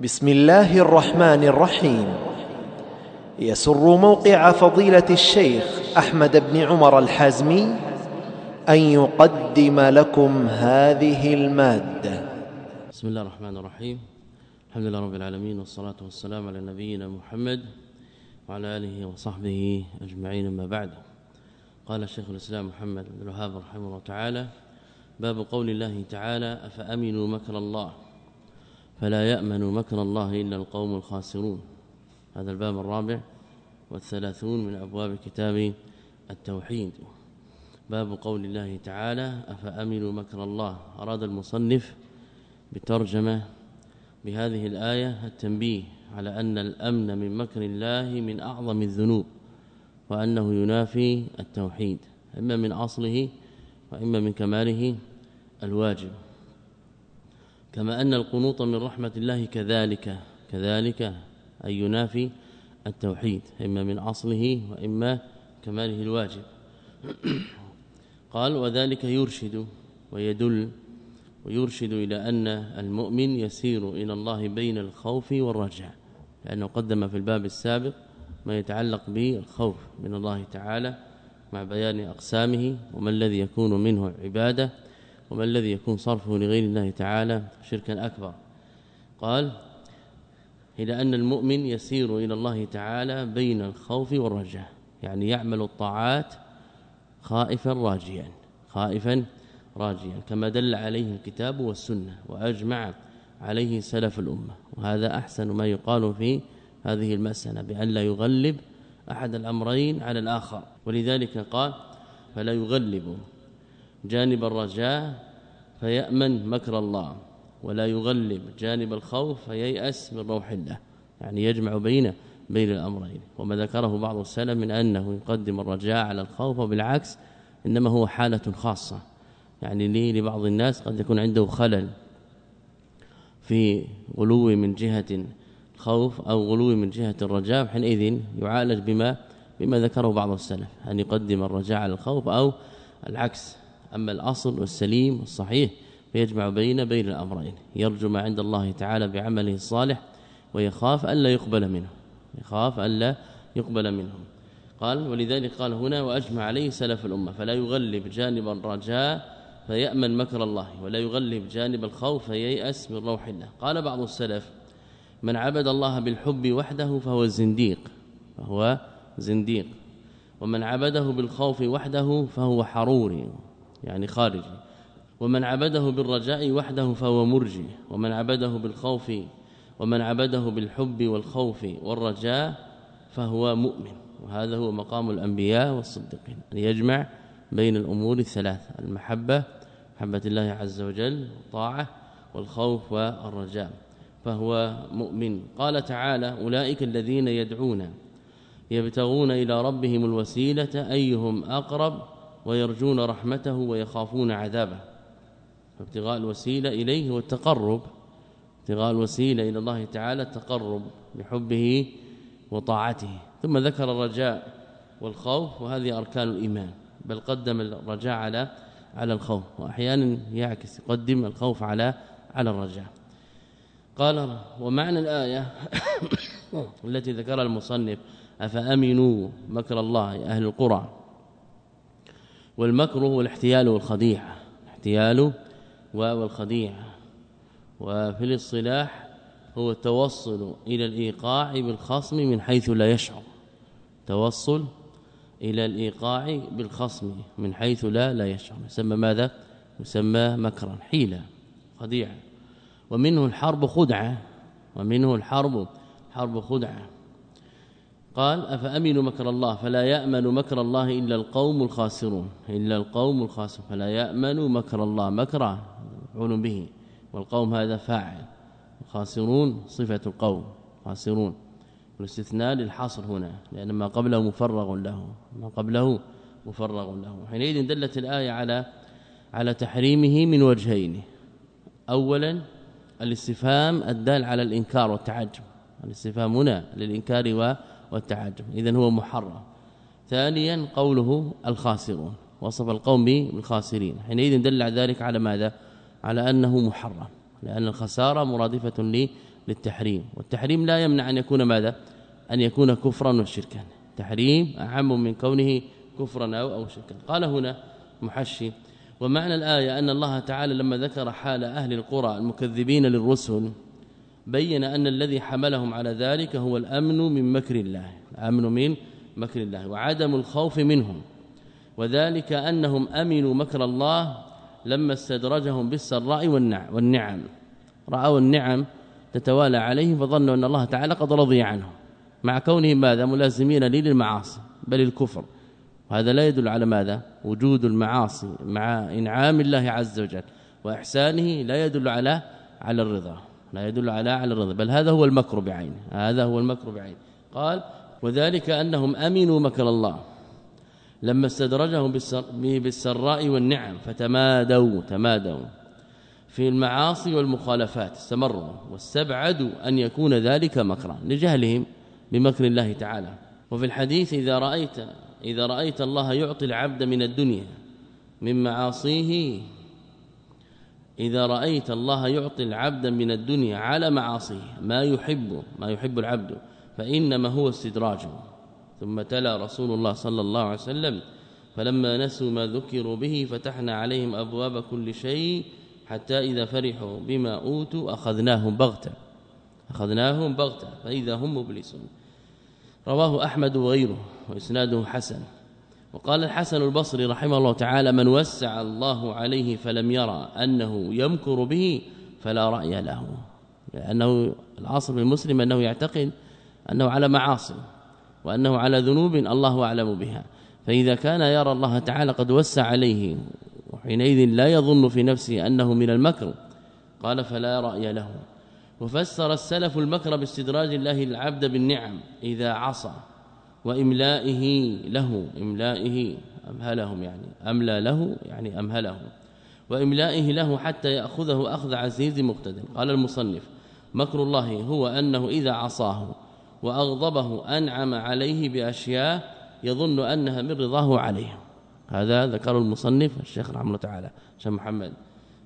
بسم الله الرحمن الرحيم. يسر موقع فضيلة الشيخ أحمد بن عمر الحازمي أن يقدم لكم هذه المادة. بسم الله الرحمن الرحيم. الحمد لله رب العالمين والصلاة والسلام على نبينا محمد وعلى آله وصحبه أجمعين أما بعد. قال الشيخ الإسلام محمد بن الوهاب رحمه الله تعالى باب قول الله تعالى أفأمنوا مكر الله؟ فلا يأمن مكر الله إلا القوم الخاسرون. هذا الباب الرابع والثلاثون من أبواب كتاب التوحيد. باب قول الله تعالى أفأمنوا مكر الله؟ أراد المصنف بالترجمه بهذه الآية التنبيه على أن الأمن من مكر الله من أعظم الذنوب وأنه ينافي التوحيد إما من أصله وإما من كماله الواجب. كما أن القنوط من رحمة الله كذلك كذلك أي ينافي التوحيد إما من أصله وإما كماله الواجب. قال وذلك يرشد ويدل ويرشد إلى أن المؤمن يسير إلى الله بين الخوف والرجاء لأنه قدم في الباب السابق ما يتعلق بالخوف من الله تعالى مع بيان أقسامه وما الذي يكون منه عبادة. وما الذي يكون صرفه لغير الله تعالى شركا أكبر؟ قال إلى أن المؤمن يسير إلى الله تعالى بين الخوف والرجاء يعني يعمل الطاعات خائفا راجيا خائفا راجيا كما دل عليه الكتاب والسنة وأجمع عليه سلف الأمة. وهذا أحسن ما يقال في هذه المسألة بأن لا يغلب أحد الأمرين على الآخر. ولذلك قال فلا يغلب جانب الرجاء فيأمن مكر الله ولا يغلب جانب الخوف فييأس من روح الله. يعني يجمع بين بين الأمرين. وما ذكره بعض السلف من أنه يقدم الرجاء على الخوف وبالعكس إنما هو حالة خاصة. يعني لي لبعض الناس قد يكون عنده خلل في غلو من جهة الخوف أو غلو من جهة الرجاء حينئذ يعالج بما بما ذكره بعض السلف. أن يقدم الرجاء على الخوف أو العكس. أما الأصل والسليم والصحيح فيجمع بين بين الأمرين يرجو ما عند الله تعالى بعمله الصالح ويخاف الا يقبل منه يخاف الا يقبل منه. قال ولذلك قال هنا وأجمع عليه سلف الأمة فلا يغلب جانب الرجاء فيأمن مكر الله ولا يغلب جانب الخوف فييأس من روح الله. قال بعض السلف من عبد الله بالحب وحده فهو زنديق فهو زنديق ومن عبده بالخوف وحده فهو حروري يعني خارجي. ومن عبده بالرجاء وحده فهو مرجي. ومن عبده بالخوف ومن عبده بالحب والخوف والرجاء فهو مؤمن. وهذا هو مقام الأنبياء والصديقين. ان يجمع بين الأمور الثلاث المحبة محبة الله عز وجل طاعة والخوف والرجاء. فهو مؤمن. قال تعالى أولئك الذين يدعون يبتغون إلى ربهم الوسيلة أيهم أقرب ويرجون رحمته ويخافون عذابه. فابتغاء الوسيلة إليه والتقرب. ابتغاء الوسيلة إلى الله تعالى التقرب بحبه وطاعته. ثم ذكر الرجاء والخوف وهذه أركان الإيمان. بل قدم الرجاء على على الخوف وأحيانا يعكس يقدم الخوف على على الرجاء. قال ومعنى الآية التي ذكرها المصنف أفأمنوا مكر الله أهل القرى؟ والمكر هو الاحتيال والخديعة. الاحتيال والخديعه وفي الاصطلاح هو التوصل إلى الإيقاع بالخصم من حيث لا يشعر. توصل إلى الإيقاع بالخصم من حيث لا لا يشعر. يسمى ماذا؟ يسمى مكرا حيله خديعة. ومنه الحرب خدعة. ومنه الحرب حرب خدعة. قال أفأمنوا مكر الله؟ فلا يأمن مكر الله إلا القوم الخاسرون. إلا القوم الخاسرون. فلا يأمن مكر الله. مكرا مفعول به. والقوم هذا فاعل. الخاسرون صفة القوم. خاسرون والاستثناء للحصر هنا لأن ما قبله مفرغ له. ما قبله مفرغ له. حينئذ دلت الآية على على تحريمه من وجهين. اولا الاستفهام الدال على الإنكار والتعجب. الاستفهام هنا للإنكار والتعجب. اذا هو محرم. ثانيا قوله الخاسرون. وصف القوم بالخاسرين. حينئذ دل ذلك على ماذا؟ على أنه محرم. لأن الخسارة مرادفة للتحريم. والتحريم لا يمنع أن يكون ماذا؟ أن يكون كفرا وشركا. تحريم أعم من كونه كفرا أو, أو شركا. قال هنا محشي ومعنى الآية أن الله تعالى لما ذكر حال أهل القرى المكذبين للرسل بين أن الذي حملهم على ذلك هو الأمن من مكر الله. الأمن من مكر الله وعدم الخوف منهم. وذلك أنهم أمنوا مكر الله لما استدرجهم بالسراء والنعم. رأوا النعم تتوالى عليهم فظنوا أن الله تعالى قد رضي عنهم. مع كونهم ماذا؟ ملازمين لي للمعاصي بل الكفر. وهذا لا يدل على ماذا؟ وجود المعاصي مع إنعام الله عز وجل وإحسانه لا يدل على على الرضا. لا يدل على على الرضا بل هذا هو المكر بعينه هذا هو المكر بعينه. قال وذلك أنهم أمنوا مكر الله لما استدرجهم بالسراء والنعم فتمادوا تمادوا في المعاصي والمخالفات استمروا واستبعدوا أن يكون ذلك مكرا لجهلهم بمكر الله تعالى. وفي الحديث إذا رأيت إذا رأيت الله يعطي العبد من الدنيا من معاصيه إذا رأيت الله يعطي العبد من الدنيا على معاصيه ما يحب ما يحب العبد فإنما هو استدراج ثم تلا رسول الله صلى الله عليه وسلم فلما نسوا ما ذكروا به فتحنا عليهم أبواب كل شيء حتى إذا فرحوا بما أوتوا أخذناهم بغتة أخذناهم بغتة فإذا هم مبلسون. رواه أحمد وغيره وإسناده حسن. وقال الحسن البصري رحمه الله تعالى من وسع الله عليه فلم يرى أنه يمكر به فلا رأي له. لأنه العاصر المسلم أنه يعتقد أنه على معاصي وأنه على ذنوب الله أعلم بها. فإذا كان يرى الله تعالى قد وسع عليه وحينئذ لا يظن في نفسه أنه من المكر قال فلا رأي له. وفسر السلف المكر باستدراج الله العبد بالنعم إذا عصى. وإملائه له إملائه أمهلهم يعني أملى له يعني أمهله وإملائه له حتى يأخذه أخذ عزيز مقتدر. قال المصنف مكر الله هو أنه إذا عصاه وأغضبه أنعم عليه بأشياء يظن أنها من رضاه عليه. هذا ذكر المصنف الشيخ رحمه الله تعالى. شيخ محمد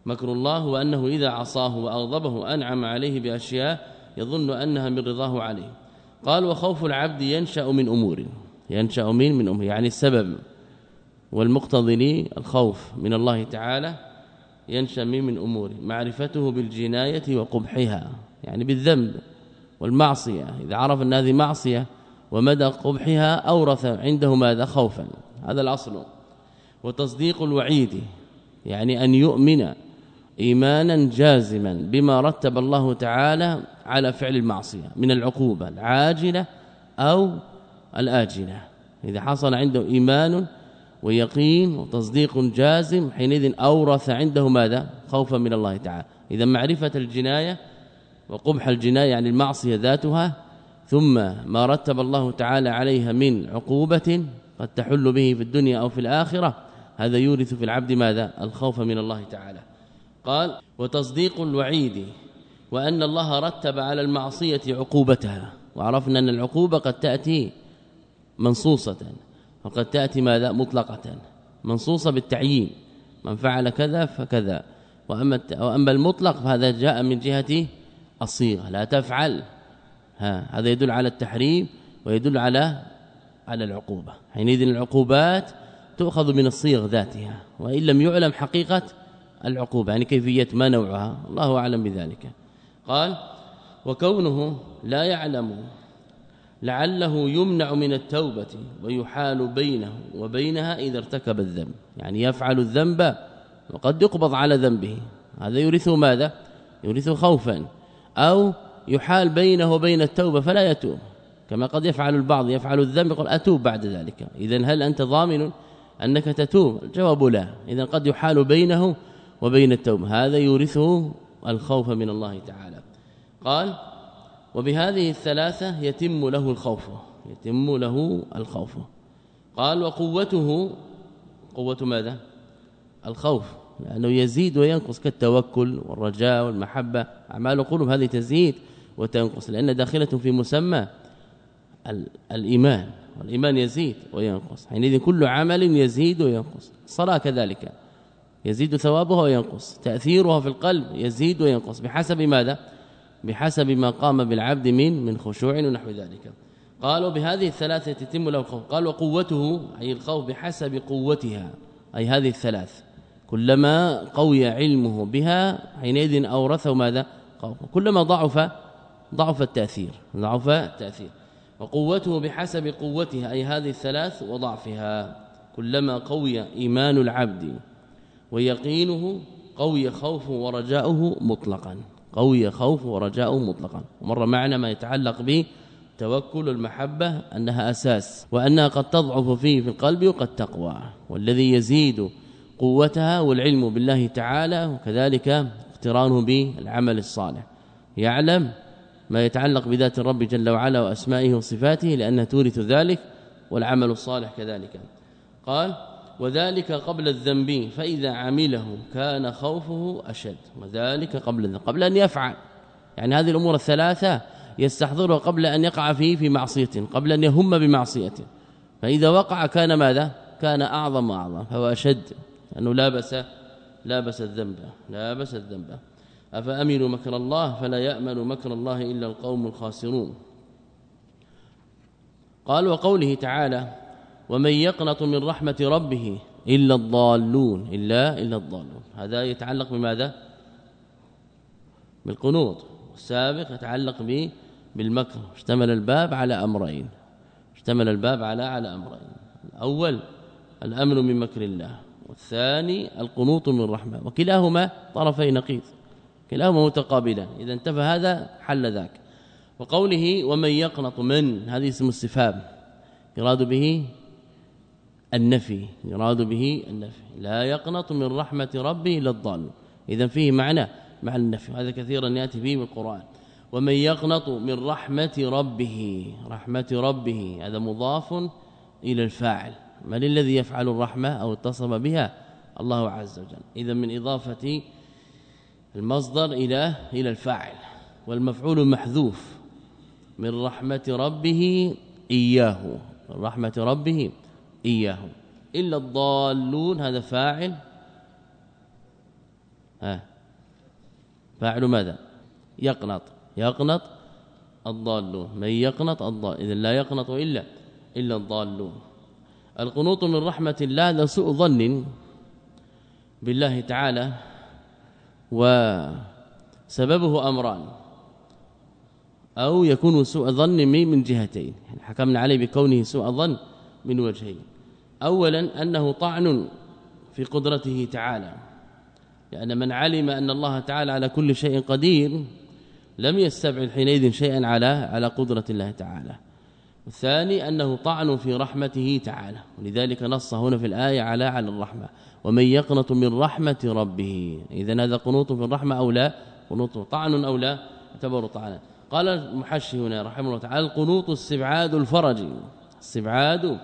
مكر الله هو أنه إذا عصاه وأغضبه أنعم عليه بأشياء يظن أنها من رضاه عليه. قال وخوف العبد ينشأ من أمور ينشأ من من أمور يعني السبب والمقتضي لي الخوف من الله تعالى ينشأ من من أمور معرفته بالجناية وقبحها يعني بالذنب والمعصية إذا عرف أن هذه معصية ومدى قبحها أورث عنده ماذا؟ خوفا هذا الأصل. وتصديق الوعيد يعني أن يؤمن إيمانا جازما بما رتب الله تعالى على فعل المعصية من العقوبة العاجلة أو الآجلة. إذا حصل عنده إيمان ويقين وتصديق جازم حينئذ أورث عنده ماذا؟ خوفا من الله تعالى. إذا معرفة الجناية وقبح الجناية يعني المعصية ذاتها ثم ما رتب الله تعالى عليها من عقوبة قد تحل به في الدنيا أو في الآخرة هذا يورث في العبد ماذا؟ الخوف من الله تعالى. قال وتصديق الوعيد وأن الله رتب على المعصية عقوبتها. وعرفنا أن العقوبة قد تأتي منصوصة وقد تأتي ماذا؟ مطلقة منصوصة بالتعيين. من فعل كذا فكذا وأما وأما المطلق فهذا جاء من جهة الصيغة لا تفعل. ها هذا يدل على التحريم ويدل على على العقوبة. حينئذ العقوبات تؤخذ من الصيغ ذاتها وإن لم يعلم حقيقة العقوبة يعني كيفية ما نوعها. الله أعلم بذلك. قال وكونه لا يعلم لعله يمنع من التوبة ويحال بينه وبينها إذا ارتكب الذنب. يعني يفعل الذنب وقد يقبض على ذنبه. هذا يورثه ماذا؟ يورثه خوفا. أو يحال بينه وبين التوبة فلا يتوب. كما قد يفعل البعض يفعل الذنب يقول أتوب بعد ذلك. إذا هل أنت ضامن أنك تتوب؟ الجواب لا. إذا قد يحال بينه وبين التوبة. هذا يورثه الخوف من الله تعالى. قال وبهذه الثلاثة يتم له الخوف. يتم له الخوف. قال وقوته قوة ماذا؟ الخوف. لأنه يزيد وينقص كالتوكل والرجاء والمحبة. أعمال القلوب هذه تزيد وتنقص لأن داخلة في مسمى الإيمان. والإيمان يزيد وينقص. حينئذ كل عمل يزيد وينقص. الصلاة كذلك. يزيد ثوابها وينقص تأثيرها في القلب يزيد وينقص. بحسب ماذا؟ بحسب ما قام بالعبد من من خشوع ونحو ذلك. قالوا بهذه الثلاثة يتم له الخوف قال وقوته أي الخوف بحسب قوتها. أي هذه الثلاث. كلما قوي علمه بها حينئذ أورثه ماذا؟ خوفا كلما ضعف ضعف التأثير ضعف التأثير. وقوته بحسب قوتها أي هذه الثلاث وضعفها. كلما قوي إيمان العبد ويقينه قوي خوفه ورجاؤه مطلقا. قوي خوفه ورجاؤه مطلقا. ومر معنا ما يتعلق به توكل المحبة أنها أساس وأنها قد تضعف فيه في القلب وقد تقوى. والذي يزيد قوتها والعلم بالله تعالى وكذلك اقترانه بالعمل الصالح. يعلم ما يتعلق بذات الرب جل وعلا وأسمائه وصفاته لأنها تورث ذلك والعمل الصالح كذلك. قال وذلك قبل الذنب فإذا عمله كان خوفه أشد. وذلك قبل الذنب قبل أن يفعل. يعني هذه الأمور الثلاثة يستحضرها قبل أن يقع فيه في معصية قبل أن يهم بمعصية. فإذا وقع كان ماذا؟ كان أعظم وأعظم فهو أشد. أنه لابس لابس الذنب لابس الذنب. افامنوا مكر الله؟ فلا يأمن مكر الله إلا القوم الخاسرون. قال وقوله تعالى ومن يقنط من رحمة ربه إلا الضالون إلا إلا الضالون. هذا يتعلق بماذا؟ بالقنوط. السابق يتعلق به بالمكر. اشتمل الباب على أمرين. اشتمل الباب على على أمرين. الأول الامن من مكر الله والثاني القنوط من رحمة. وكلاهما طرفي نقيض. كلاهما متقابلان. إذا انتفى هذا حل ذاك. وقوله ومن يقنط من هذه اسم استفهام يراد به النفي يراد به النفي. لا يقنط من رحمة ربه إلا الضال. اذا فيه معنى مع النفي. هذا كثيرا يأتي فيه بالقران ومن يقنط من رحمة ربه رحمة ربه هذا مضاف إلى الفاعل. من الذي يفعل الرحمة أو اتصف بها؟ الله عز وجل. اذا من إضافة المصدر إلى إلى الفاعل. والمفعول محذوف من رحمة ربه إياه. من رحمة ربه اياه إلا الضالون هذا فاعل. ها. فاعل ماذا؟ يقنط. يقنط الضالون. من يقنط؟ الضال. اذا لا يقنط إلا إلا الضالون. القنوط من رحمة الله هذا سوء ظن بالله تعالى وسببه أمران. أو يكون سوء ظن من جهتين. حكمنا عليه بكونه سوء ظن من وجهين. اولا أنه طعن في قدرته تعالى لأن من علم أن الله تعالى على كل شيء قدير لم يستبعد حينئذ شيئا على على قدرة الله تعالى. الثاني أنه طعن في رحمته تعالى ولذلك نص هنا في الآية على على الرحمة. ومن يقنط من رحمة ربه اذا هذا قنوط في الرحمة أو لا؟ قنوط طعن أو لا؟ اعتبر طعنا. قال المحشي هنا رحمه الله تعالى القنوط استبعاد الفرج استبعاد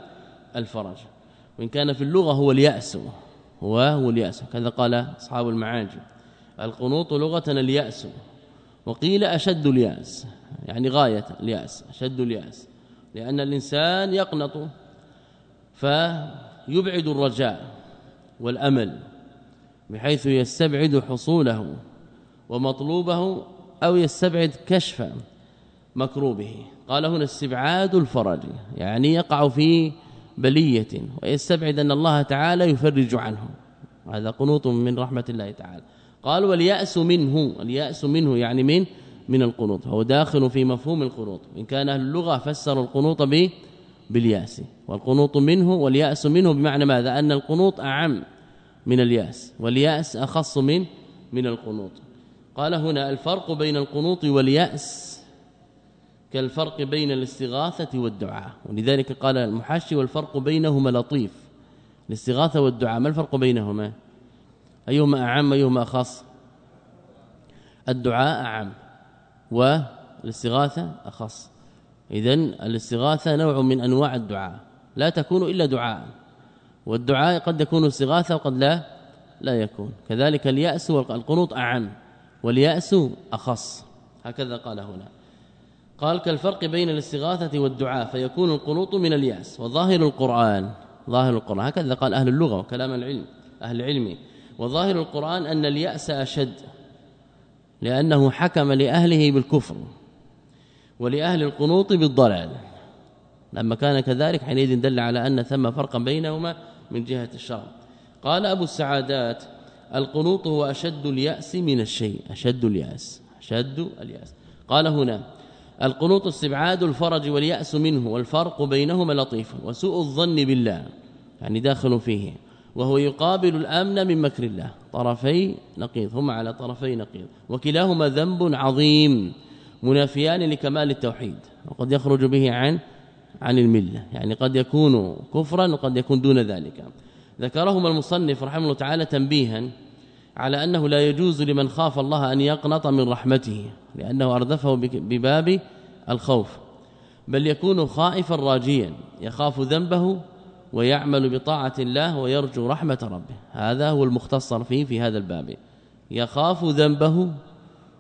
الفرج. وإن كان في اللغة هو اليأس هو هو اليأس. كذا قال أصحاب المعاجم. القنوط لغة اليأس. وقيل أشد اليأس يعني غاية اليأس أشد اليأس. لأن الإنسان يقنط فيبعد الرجاء والأمل بحيث يستبعد حصوله ومطلوبه أو يستبعد كشف مكروبه. قال هنا استبعاد الفرج يعني يقع في بلية ويستبعد أن الله تعالى يفرج عنه هذا قنوط من رحمة الله تعالى. قال واليأس منه الياس منه يعني من من القنوط. هو داخل في مفهوم القنوط. إن كان أهل اللغة فسروا القنوط به بالياس. والقنوط منه واليأس منه بمعنى ماذا؟ أن القنوط أعم من الياس واليأس أخص من من القنوط. قال هنا الفرق بين القنوط واليأس كالفرق بين الاستغاثة والدعاء. ولذلك قال المحشي والفرق بينهما لطيف. الاستغاثة والدعاء ما الفرق بينهما؟ أيهما أعم أيهما أخص؟ الدعاء أعم والاستغاثة أخص. اذا الاستغاثة نوع من أنواع الدعاء لا تكون إلا دعاء. والدعاء قد يكون استغاثة وقد لا لا يكون. كذلك اليأس والقنوط أعم واليأس أخص. هكذا قال هنا. قال كالفرق بين الاستغاثة والدعاء فيكون القنوط من اليأس وظاهر القرآن. ظاهر القرآن هكذا قال أهل اللغة وكلام العلم أهل العلم. وظاهر القرآن أن اليأس أشد لأنه حكم لأهله بالكفر ولأهل القنوط بالضلال. لما كان كذلك حينئذ دل على أن ثم فرقا بينهما من جهة الشرع قال أبو السعادات القنوط هو أشد اليأس من الشيء أشد اليأس أشد اليأس. قال هنا القنوط استبعاد الفرج واليأس منه والفرق بينهما لطيف وسوء الظن بالله يعني داخل فيه وهو يقابل الأمن من مكر الله طرفي نقيض هما على طرفي نقيض وكلاهما ذنب عظيم منافيان لكمال التوحيد وقد يخرج به عن عن الملة يعني قد يكون كفرا وقد يكون دون ذلك. ذكرهما المصنف رحمه الله تعالى تنبيها على أنه لا يجوز لمن خاف الله أن يقنط من رحمته. لأنه أردفه بباب الخوف بل يكون خائفا راجيا يخاف ذنبه ويعمل بطاعة الله ويرجو رحمة ربه. هذا هو المختصر فيه في هذا الباب. يخاف ذنبه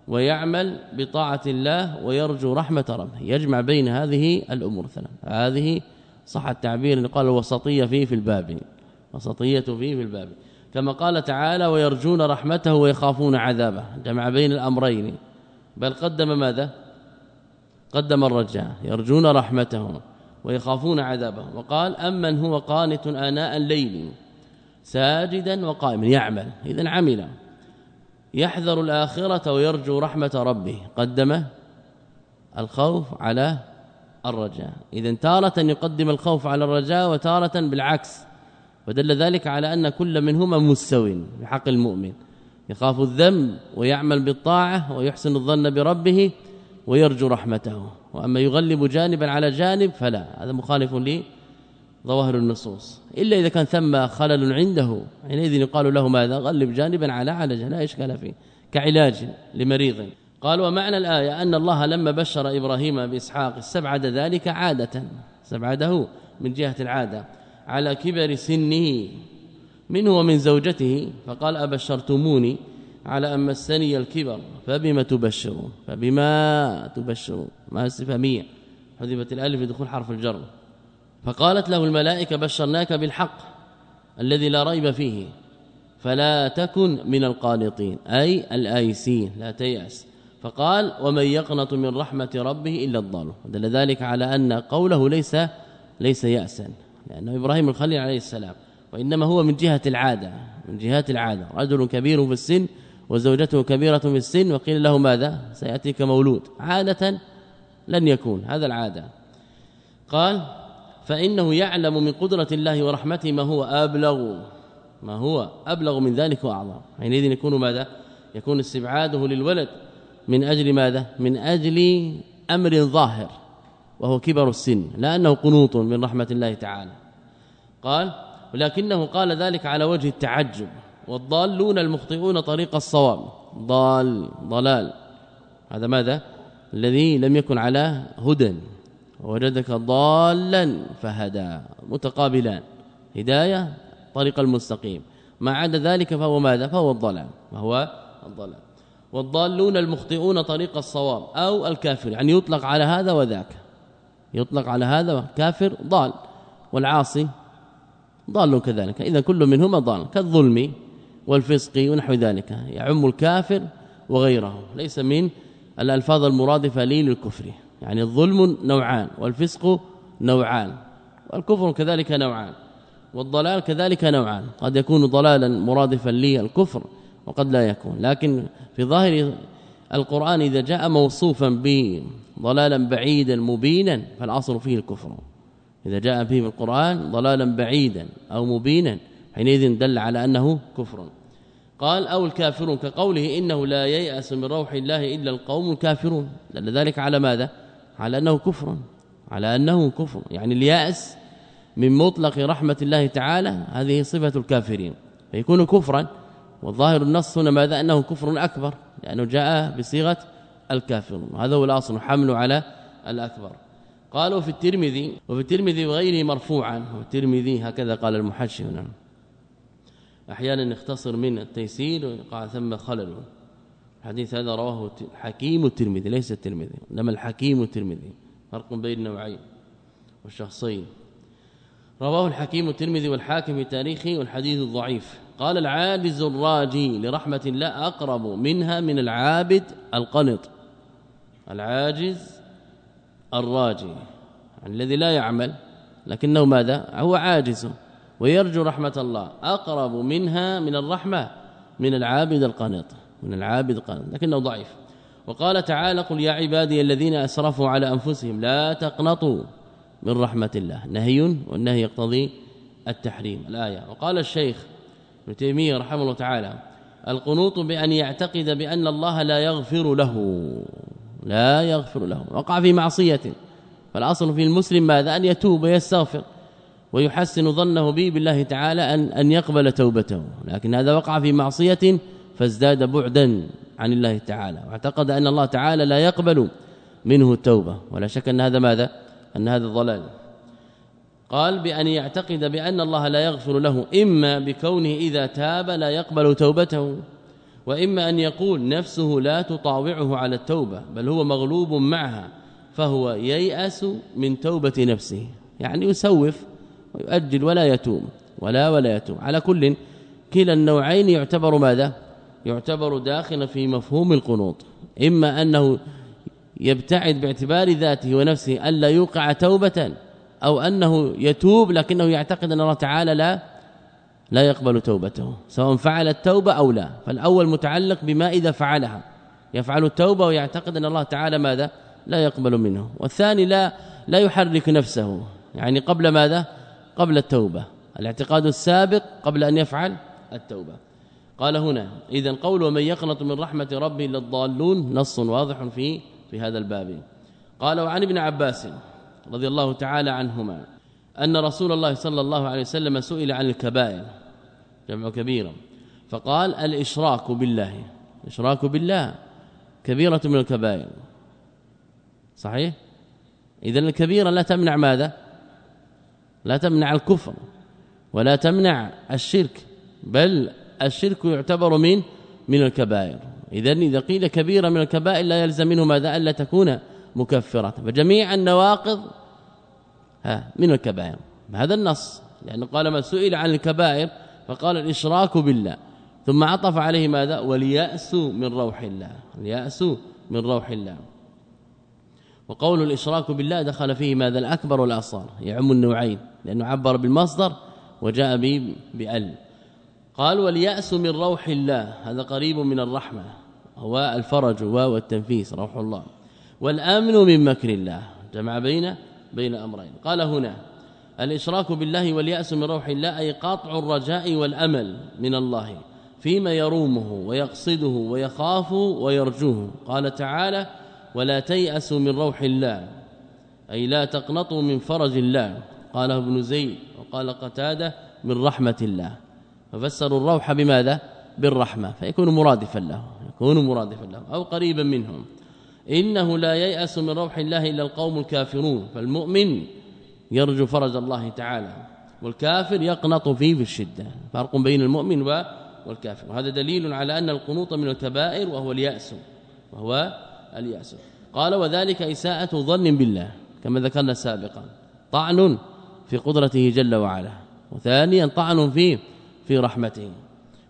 ويعمل بطاعة الله ويرجو رحمة ربه. يجمع بين هذه الأمور. ثلاث هذه صح التعبير اللي قال الوسطية فيه في الباب. وسطية فيه في الباب. كما قال تعالى ويرجون رحمته ويخافون عذابه. جمع بين الأمرين. بل قدم ماذا؟ قدم الرجاء يرجون رحمته ويخافون عذابه وقال امن هو قانت اناء الليل ساجدا وقائما يعمل. اذا عمل. يحذر الآخرة ويرجو رحمة ربه. قدم الخوف على الرجاء. اذا تارة يقدم الخوف على الرجاء وتارة بالعكس. ودل ذلك على أن كل منهما مستو بحق المؤمن. يخاف الذنب ويعمل بالطاعة ويحسن الظن بربه ويرجو رحمته. وأما يغلب جانبا على جانب فلا. هذا مخالف لي ظواهر النصوص. إلا إذا كان ثم خلل عنده حينئذ يقال له ماذا؟ غلب جانبا على على لا إشكال فيه. كعلاج لمريض. قال ومعنى الآية أن الله لما بشر إبراهيم بإسحاق استبعد ذلك عادة. استبعده من جهة العادة. على كبر سنه. منه ومن زوجته؟ فقال أبشرتموني على أن مسني الكبر فبما تبشرون؟ فبما تبشرون؟ ما استفهاميه حذفت الألف لدخول حرف الجر. فقالت له الملائكة بشرناك بالحق الذي لا ريب فيه فلا تكن من القانطين أي الآيسين لا تيأس. فقال ومن يقنط من رحمة ربه إلا الضال دل ذلك على أن قوله ليس ليس يأسا لأنه إبراهيم الخليل عليه السلام وإنما هو من جهة العادة من جهات العادة. رجل كبير في السن وزوجته كبيرة في السن وقيل له ماذا؟ سيأتيك مولود. عادة لن يكون. هذا العادة. قال فإنه يعلم من قدرة الله ورحمته ما هو أبلغ ما هو أبلغ من ذلك وأعظم. حينئذ يكون ماذا؟ يكون استبعاده للولد من أجل ماذا؟ من أجل أمر ظاهر وهو كبر السن لا انه قنوط من رحمة الله تعالى. قال ولكنه قال ذلك على وجه التعجب والضالون المخطئون طريق الصواب. ضال ضلال. هذا ماذا؟ الذي لم يكن على هدى. وجدك ضالا فهدى متقابلان. هداية طريق المستقيم. ما عدا ذلك فهو ماذا؟ فهو الضلال. وهو الضلال. والضالون المخطئون طريق الصواب أو الكافر. يعني يطلق على هذا وذاك. يطلق على هذا كافر ضال. والعاصي ضال كذلك. إذا كل منهما ضال كالظلم والفسق ونحو ذلك. يعم الكافر وغيره ليس من الألفاظ المرادفة للكفر. يعني الظلم نوعان والفسق نوعان والكفر كذلك نوعان والضلال كذلك نوعان. قد يكون ضلالا مرادفا للكفر وقد لا يكون. لكن في ظاهر القرآن إذا جاء موصوفا بضلالا بعيدا مبينا فالأصل فيه الكفر. إذا جاء فيه في القرآن ضلالا بعيدا أو مبينا حينئذ دل على أنه كفر. قال أو الكافرون كقوله إنه لا ييأس من روح الله إلا القوم الكافرون. دل ذلك على ماذا؟ على أنه كفر. على أنه كفر. يعني اليأس من مطلق رحمة الله تعالى هذه صفة الكافرين. فيكون كفرا والظاهر النص هنا ماذا؟ أنه كفر أكبر لأنه جاء بصيغة الكافرون. هذا هو الأصل حمل على الأكبر. قالوا في الترمذي وفي الترمذي وغيره مرفوعا والترمذي هكذا قال المحشي هنا. أحيانا نختصر من التيسير ويقع ثم خلل. الحديث هذا رواه الحكيم الترمذي ليس الترمذي إنما الحكيم الترمذي. فرق بين النوعين والشخصين. رواه الحكيم الترمذي والحاكم في تاريخه والحديث ضعيف قال العاجز الراجي لرحمة الله أقرب منها من العابد القنط. العاجز الراجي الذي لا يعمل لكنه ماذا؟ هو عاجز ويرجو رحمة الله أقرب منها من الرحمة من العابد القنط من العابد القنط لكنه ضعيف. وقال تعالى قل يا عبادي الذين أسرفوا على أنفسهم لا تقنطوا من رحمة الله. نهي والنهي يقتضي التحريم الآية. وقال الشيخ ابن تيمية رحمه الله تعالى القنوط بأن يعتقد بأن الله لا يغفر له. لا يغفر له وقع في معصية. فالأصل في المسلم ماذا؟ أن يتوب ويستغفر. ويحسن ظنه به بالله تعالى ان أن يقبل توبته. لكن هذا وقع في معصية فازداد بعدا عن الله تعالى. واعتقد أن الله تعالى لا يقبل منه التوبة. ولا شك أن هذا ماذا؟ أن هذا ضلال. قال بأن يعتقد بأن الله لا يغفر له إما بكونه إذا تاب لا يقبل توبته. وإما أن يقول نفسه لا تطاوعه على التوبة بل هو مغلوب معها فهو ييأس من توبة نفسه. يعني يسوف ويؤجل ولا يتوب ولا ولا يتوب. على كل كلا النوعين يعتبر ماذا؟ يعتبر داخلا في مفهوم القنوط. إما أنه يبتعد باعتبار ذاته ونفسه الا يوقع توبة أو أنه يتوب لكنه يعتقد أن الله تعالى لا لا يقبل توبته سواء فعل التوبة أو لا. فالأول متعلق بما إذا فعلها. يفعل التوبة ويعتقد أن الله تعالى ماذا؟ لا يقبل منه. والثاني لا لا يحرك نفسه. يعني قبل ماذا؟ قبل التوبة. الاعتقاد السابق قبل أن يفعل التوبة. قال هنا إذا قول ومن يقنط من رحمة ربه إلا الضالون نص واضح في في هذا الباب. قال وعن ابن عباس رضي الله تعالى عنهما أن رسول الله صلى الله عليه وسلم سئل عن الكبائر. جمع كبيرا فقال الإشراك بالله. الإشراك بالله كبيرة من الكبائر. صحيح؟ اذا الكبيرة لا تمنع ماذا؟ لا تمنع الكفر ولا تمنع الشرك بل الشرك يعتبر من من الكبائر. اذا إذا قيل كبيرة من الكبائر لا يلزم منه ماذا؟ الا تكون مكفرة. فجميع النواقض ها من الكبائر. هذا النص لأنه قال ما سئل عن الكبائر فقال الإشراك بالله. ثم عطف عليه ماذا؟ وليأس من روح الله. اليأس من روح الله. وقول الإشراك بالله دخل فيه ماذا؟ الأكبر والأصغر. يعم النوعين. لأنه عبر بالمصدر وجاء به بأل. قال والياس من روح الله. هذا قريب من الرحمة. هو الفرج والتنفيس روح الله. والأمن من مكر الله. جمع بين بين أمرين. قال هنا الإشراك بالله واليأس من روح الله أي قطع الرجاء والأمل من الله فيما يرومه ويقصده ويخاف ويرجوه. قال تعالى ولا تيأسوا من روح الله أي لا تقنطوا من فرج الله. قاله ابن زيد وقال قتادة من رحمة الله. ففسروا الروح بماذا؟ بالرحمة فيكون مرادفا له يكون مرادفا له أو قريبا منهم. إنه لا ييأس من روح الله إلا القوم الكافرون فالمؤمن يرجو فرج الله تعالى. والكافر يقنط فيه في الشدة. فرق بين المؤمن والكافر. وهذا دليل على أن القنوط من الكبائر وهو اليأس. وهو اليأس. قال وذلك إساءة ظن بالله. كما ذكرنا سابقا. طعن في قدرته جل وعلا. وثانيا طعن فيه في رحمته.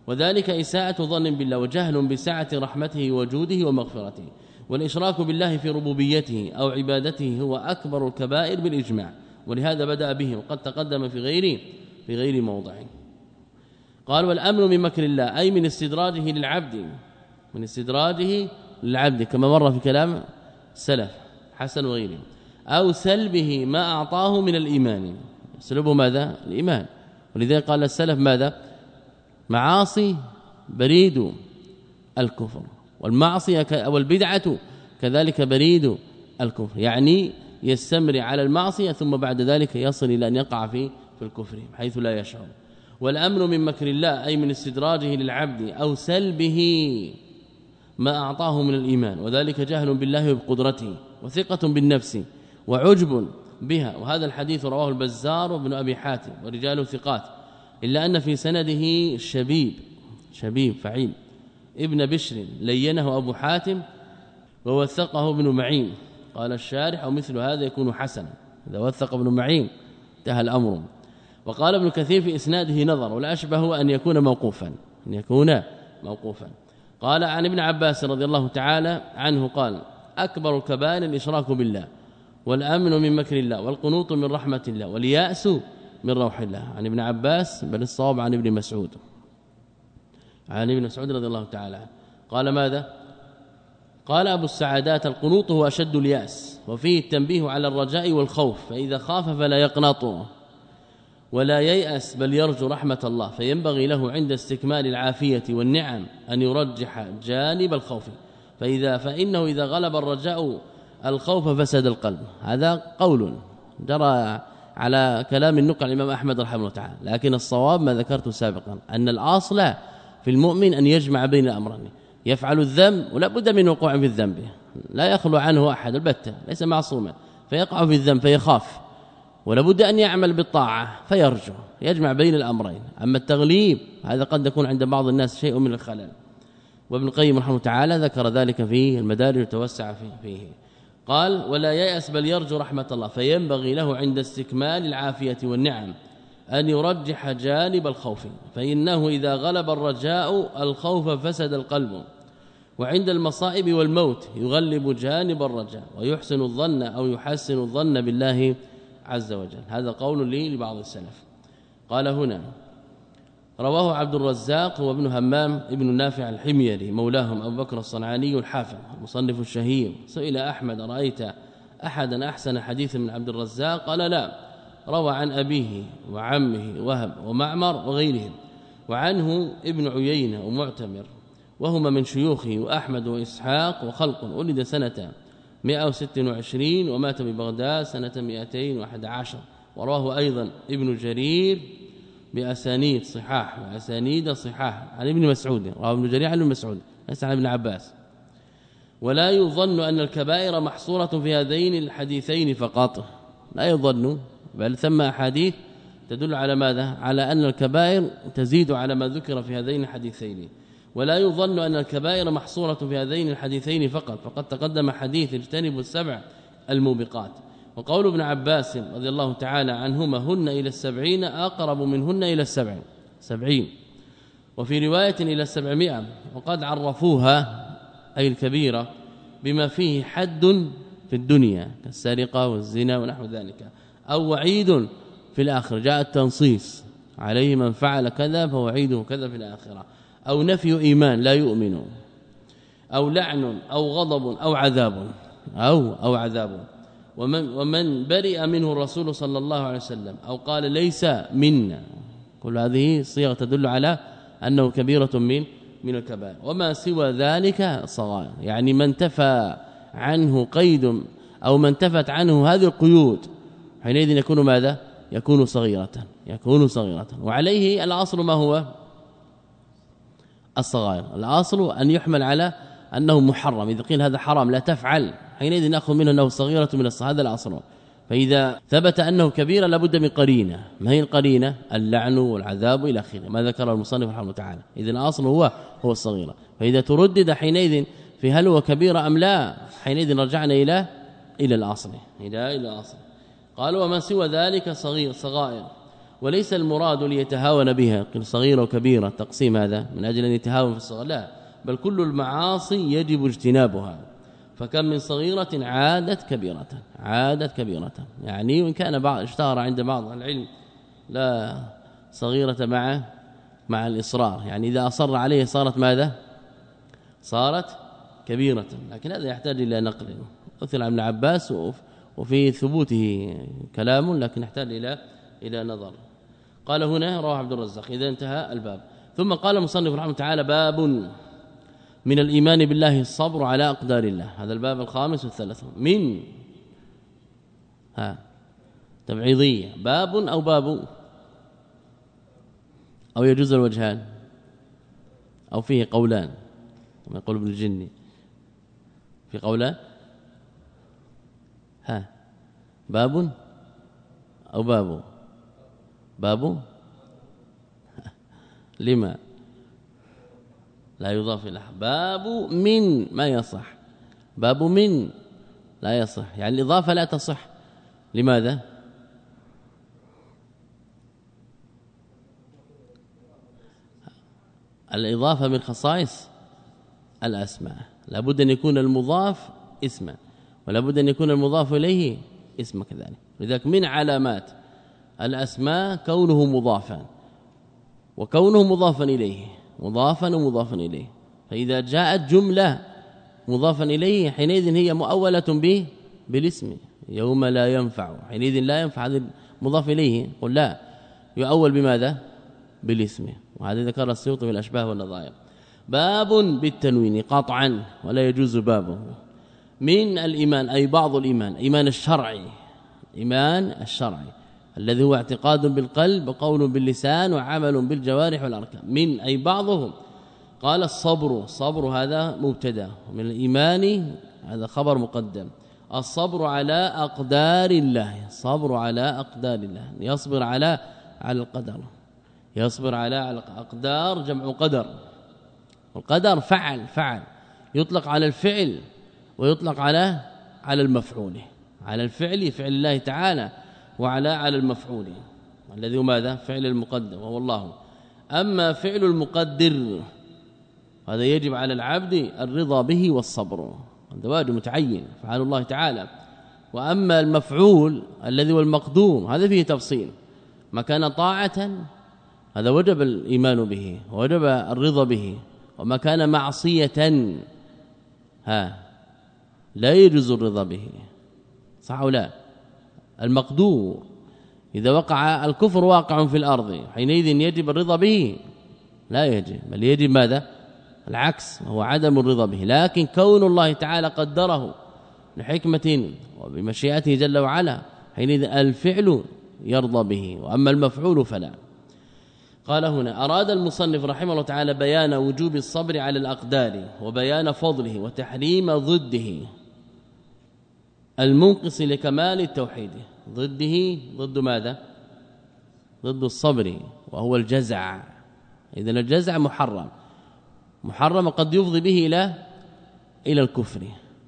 وذلك إساءة ظن بالله. وجهل بسعة رحمته وجوده ومغفرته. والإشراك بالله في ربوبيته أو عبادته هو أكبر الكبائر بالإجماع. ولهذا بدأ به وقد تقدم في غير في غير موضع. قال والأمن من مكر الله أي من استدراجه للعبد من استدراجه للعبد كما مر في كلام سلف حسن وغيره أو سلبه ما أعطاه من الإيمان. سلبه ماذا؟ الإيمان. ولذلك قال السلف ماذا؟ معاصي بريد الكفر والمعصية والبدعة كذلك بريد الكفر. يعني يستمر على المعصية ثم بعد ذلك يصل إلى أن يقع في في الكفر حيث لا يشعر. والامن من مكر الله أي من استدراجه للعبد أو سلبه ما أعطاه من الإيمان. وذلك جهل بالله وبقدرته وثقة بالنفس وعجب بها. وهذا الحديث رواه البزار وابن أبي حاتم ورجاله ثقات. إلا أن في سنده شبيب شبيب فعيل ابن بشر لينه أبو حاتم ووثقه ابن معين. قال الشارح ومثل هذا يكون حسنا. إذا وثق ابن معين انتهى الأمر. وقال ابن كثير في إسناده نظر ولا أشبه أن يكون موقوفا. أن يكون موقوفا. قال عن ابن عباس رضي الله تعالى عنه قال أكبر الكبائر الإشراك بالله والآمن من مكر الله والقنوط من رحمة الله واليأس من روح الله. عن ابن عباس بل الصواب عن ابن مسعود. عن ابن مسعود رضي الله تعالى قال ماذا؟ قال أبو السعادات القنوط هو أشد الياس وفيه التنبيه على الرجاء والخوف فإذا خاف فلا يقنط ولا ييأس بل يرجو رحمة الله فينبغي له عند استكمال العافية والنعم أن يرجح جانب الخوف فإذا فإنه إذا غلب الرجاء الخوف فسد القلب. هذا قول جرى على كلام النقل الإمام أحمد رحمه الله تعالى لكن الصواب ما ذكرته سابقا أن الأصل في المؤمن أن يجمع بين الامرين يفعل الذنب ولا بد من وقوع في الذنب. لا يخلو عنه أحد البتة ليس معصوما فيقع في الذنب فيخاف. ولا بد أن يعمل بالطاعة فيرجو يجمع بين الأمرين. أما التغليب هذا قد يكون عند بعض الناس شيء من الخلل. وابن القيم رحمه تعالى ذكر ذلك في المدارج وتوسع فيه. قال ولا ييأس بل يرجو رحمة الله فينبغي له عند استكمال العافية والنعم. أن يرجح جانب الخوف فإنه إذا غلب الرجاء الخوف فسد القلب. وعند المصائب والموت يغلب جانب الرجاء ويحسن الظن أو يحسن الظن بالله عز وجل. هذا قول لي لبعض السلف. قال هنا رواه عبد الرزاق وابن همام ابن نافع الحميري مولاهم أبو بكر الصنعاني الحافظ المصنف الشهير. سئل أحمد رأيت أحدا أحسن حديثا من عبد الرزاق؟ قال لا. روى عن أبيه وعمه وهب ومعمر وغيرهم وعنه ابن عيينة ومعتمر وهما من شيوخه وأحمد وإسحاق وخلق ولد سنة 126 ومات ببغداد سنة 211 ورواه أيضا ابن جرير بأسانيد صحاح وأسانيد صحاح عن ابن مسعود رواه ابن جرير عن ابن مسعود ليس عن ابن عباس. ولا يظن أن الكبائر محصورة في هذين الحديثين فقط لا يظن. بل ثم أحاديث تدل على ماذا؟ على أن الكبائر تزيد على ما ذكر في هذين الحديثين. ولا يظن أن الكبائر محصورة في هذين الحديثين فقط فقد تقدم حديث اجتنبوا السبع الموبقات. وقول ابن عباس رضي الله تعالى عنهما هن إلى السبعين أقرب منهن إلى السبع سبعين. وفي رواية إلى السبعمائة وقد عرفوها أي الكبيرة بما فيه حد في الدنيا كالسرقة والزنا ونحو ذلك. أو وعيد في الآخرة. جاء التنصيص. عليه من فعل كذا فوعيده كذا في الآخرة. أو نفي إيمان لا يؤمن. أو لعن أو غضب أو عذاب. أو أو عذاب. ومن ومن برئ منه الرسول صلى الله عليه وسلم أو قال ليس منا. كل هذه صيغة تدل على أنه كبيرة من من الكبائر. وما سوى ذلك صغائر يعني من انتفى عنه قيد أو من انتفت عنه هذه القيود حينئذ يكون ماذا؟ يكون صغيرة يكون صغيرة. وعليه الأصل ما هو؟ الصغائر. الأصل أن يحمل على أنه محرم. إذا قيل هذا حرام لا تفعل. حينئذ نأخذ منه أنه صغيرة من هذا الأصل. فإذا ثبت أنه كبيره لابد من قرينة. ما هي القرينة؟ اللعن والعذاب إلى آخره. ما ذكر المصنف رحمه تعالى. إذا الأصل هو هو الصغيرة. فإذا تردد حينئذ في هل هو كبيره أم لا حينئذ رجعنا إلى إلى الأصل. إلى إلى الأصل. قال وما سوى ذلك صغير صغائر. وليس المراد ليتهاون بها قل صغيره وكبيره تقسيم هذا من أجل أن يتهاون في الصغائر لا. بل كل المعاصي يجب اجتنابها. فكم من صغيرة عادت كبيرة عادت كبيرة. يعني وان كان بعض اشتهر عند بعض العلم لا صغيرة مع مع الإصرار. يعني إذا أصر عليه صارت ماذا؟ صارت كبيرة. لكن هذا يحتاج إلى نقل. مثل ابن عباس وفي ثبوته كلام لكن يحتاج إلى إلى نظر. قال هنا رواه عبد الرزاق إذا انتهى الباب. ثم قال المصنف رحمه تعالى باب من الإيمان بالله الصبر على أقدار الله. هذا الباب الخامس والثلاثون من؟ ها تبعيضية. باب أو باب؟ أو يجوز الوجهان؟ أو فيه قولان كما يقول ابن الجني. في قولان باب؟ أو باب؟ باب؟ لما؟ لا يضاف إلى باب من ما يصح. باب من لا يصح. يعني الإضافة لا تصح. لماذا؟ الإضافة من خصائص الأسماء. لابد أن يكون المضاف اسما ولا بد أن يكون المضاف إليه اسما كذلك. لذلك من علامات الأسماء كونه مضافا وكونه مضافا إليه مضافا ومضافا إليه. فإذا جاءت جملة مضافا إليه حينئذ هي مؤولة به بالاسم. يوم لا ينفع حينئذ لا ينفع هذا مضاف إليه. قل لا يؤول بماذا؟ بالاسم. وهذا ذكر السيوطي في الأشباه والنظائر. باب بالتنوين قطعا ولا يجوز بابه. من الإيمان أي بعض الإيمان إيمان الشرعي إيمان الشرعي الذي هو اعتقاد بالقلب وقول باللسان وعمل بالجوارح والأركان من أي بعضهم. قال الصبر صبر هذا مبتدأ ومن الإيمان هذا خبر مقدم. الصبر على أقدار الله صبر على أقدار الله يصبر على على القدر يصبر على الاقدار جمع قدر. القدر فعل فعل يطلق على الفعل. ويطلق على على المفعول على الفعل فعل الله تعالى وعلى على المفعول. الذي هو ماذا؟ فعل المقدم وهو الله. أما فعل المقدر هذا يجب على العبد الرضا به والصبر. هذا واجب متعين فعل الله تعالى. وأما المفعول الذي هو هذا فيه تفصيل. ما كان طاعة هذا وجب الإيمان به وجب الرضا به. وما كان معصية ها لا يجوز الرضا به. صح أو لا؟ المقدور. إذا وقع الكفر واقع في الأرض حينئذ يجب الرضا به. لا يجب. بل يجب ماذا؟ العكس هو عدم الرضا به. لكن كون الله تعالى قدره لحكمة وبمشيئته جل وعلا حينئذ الفعل يرضى به. وأما المفعول فلا. قال هنا أراد المصنف رحمه الله تعالى بيان وجوب الصبر على الأقدار وبيان فضله وتحريم ضده. المنقص لكمال التوحيد. ضده ضد ماذا؟ ضد الصبر وهو الجزع. اذا الجزع محرم. محرم قد يفضي به إلى إلى الكفر.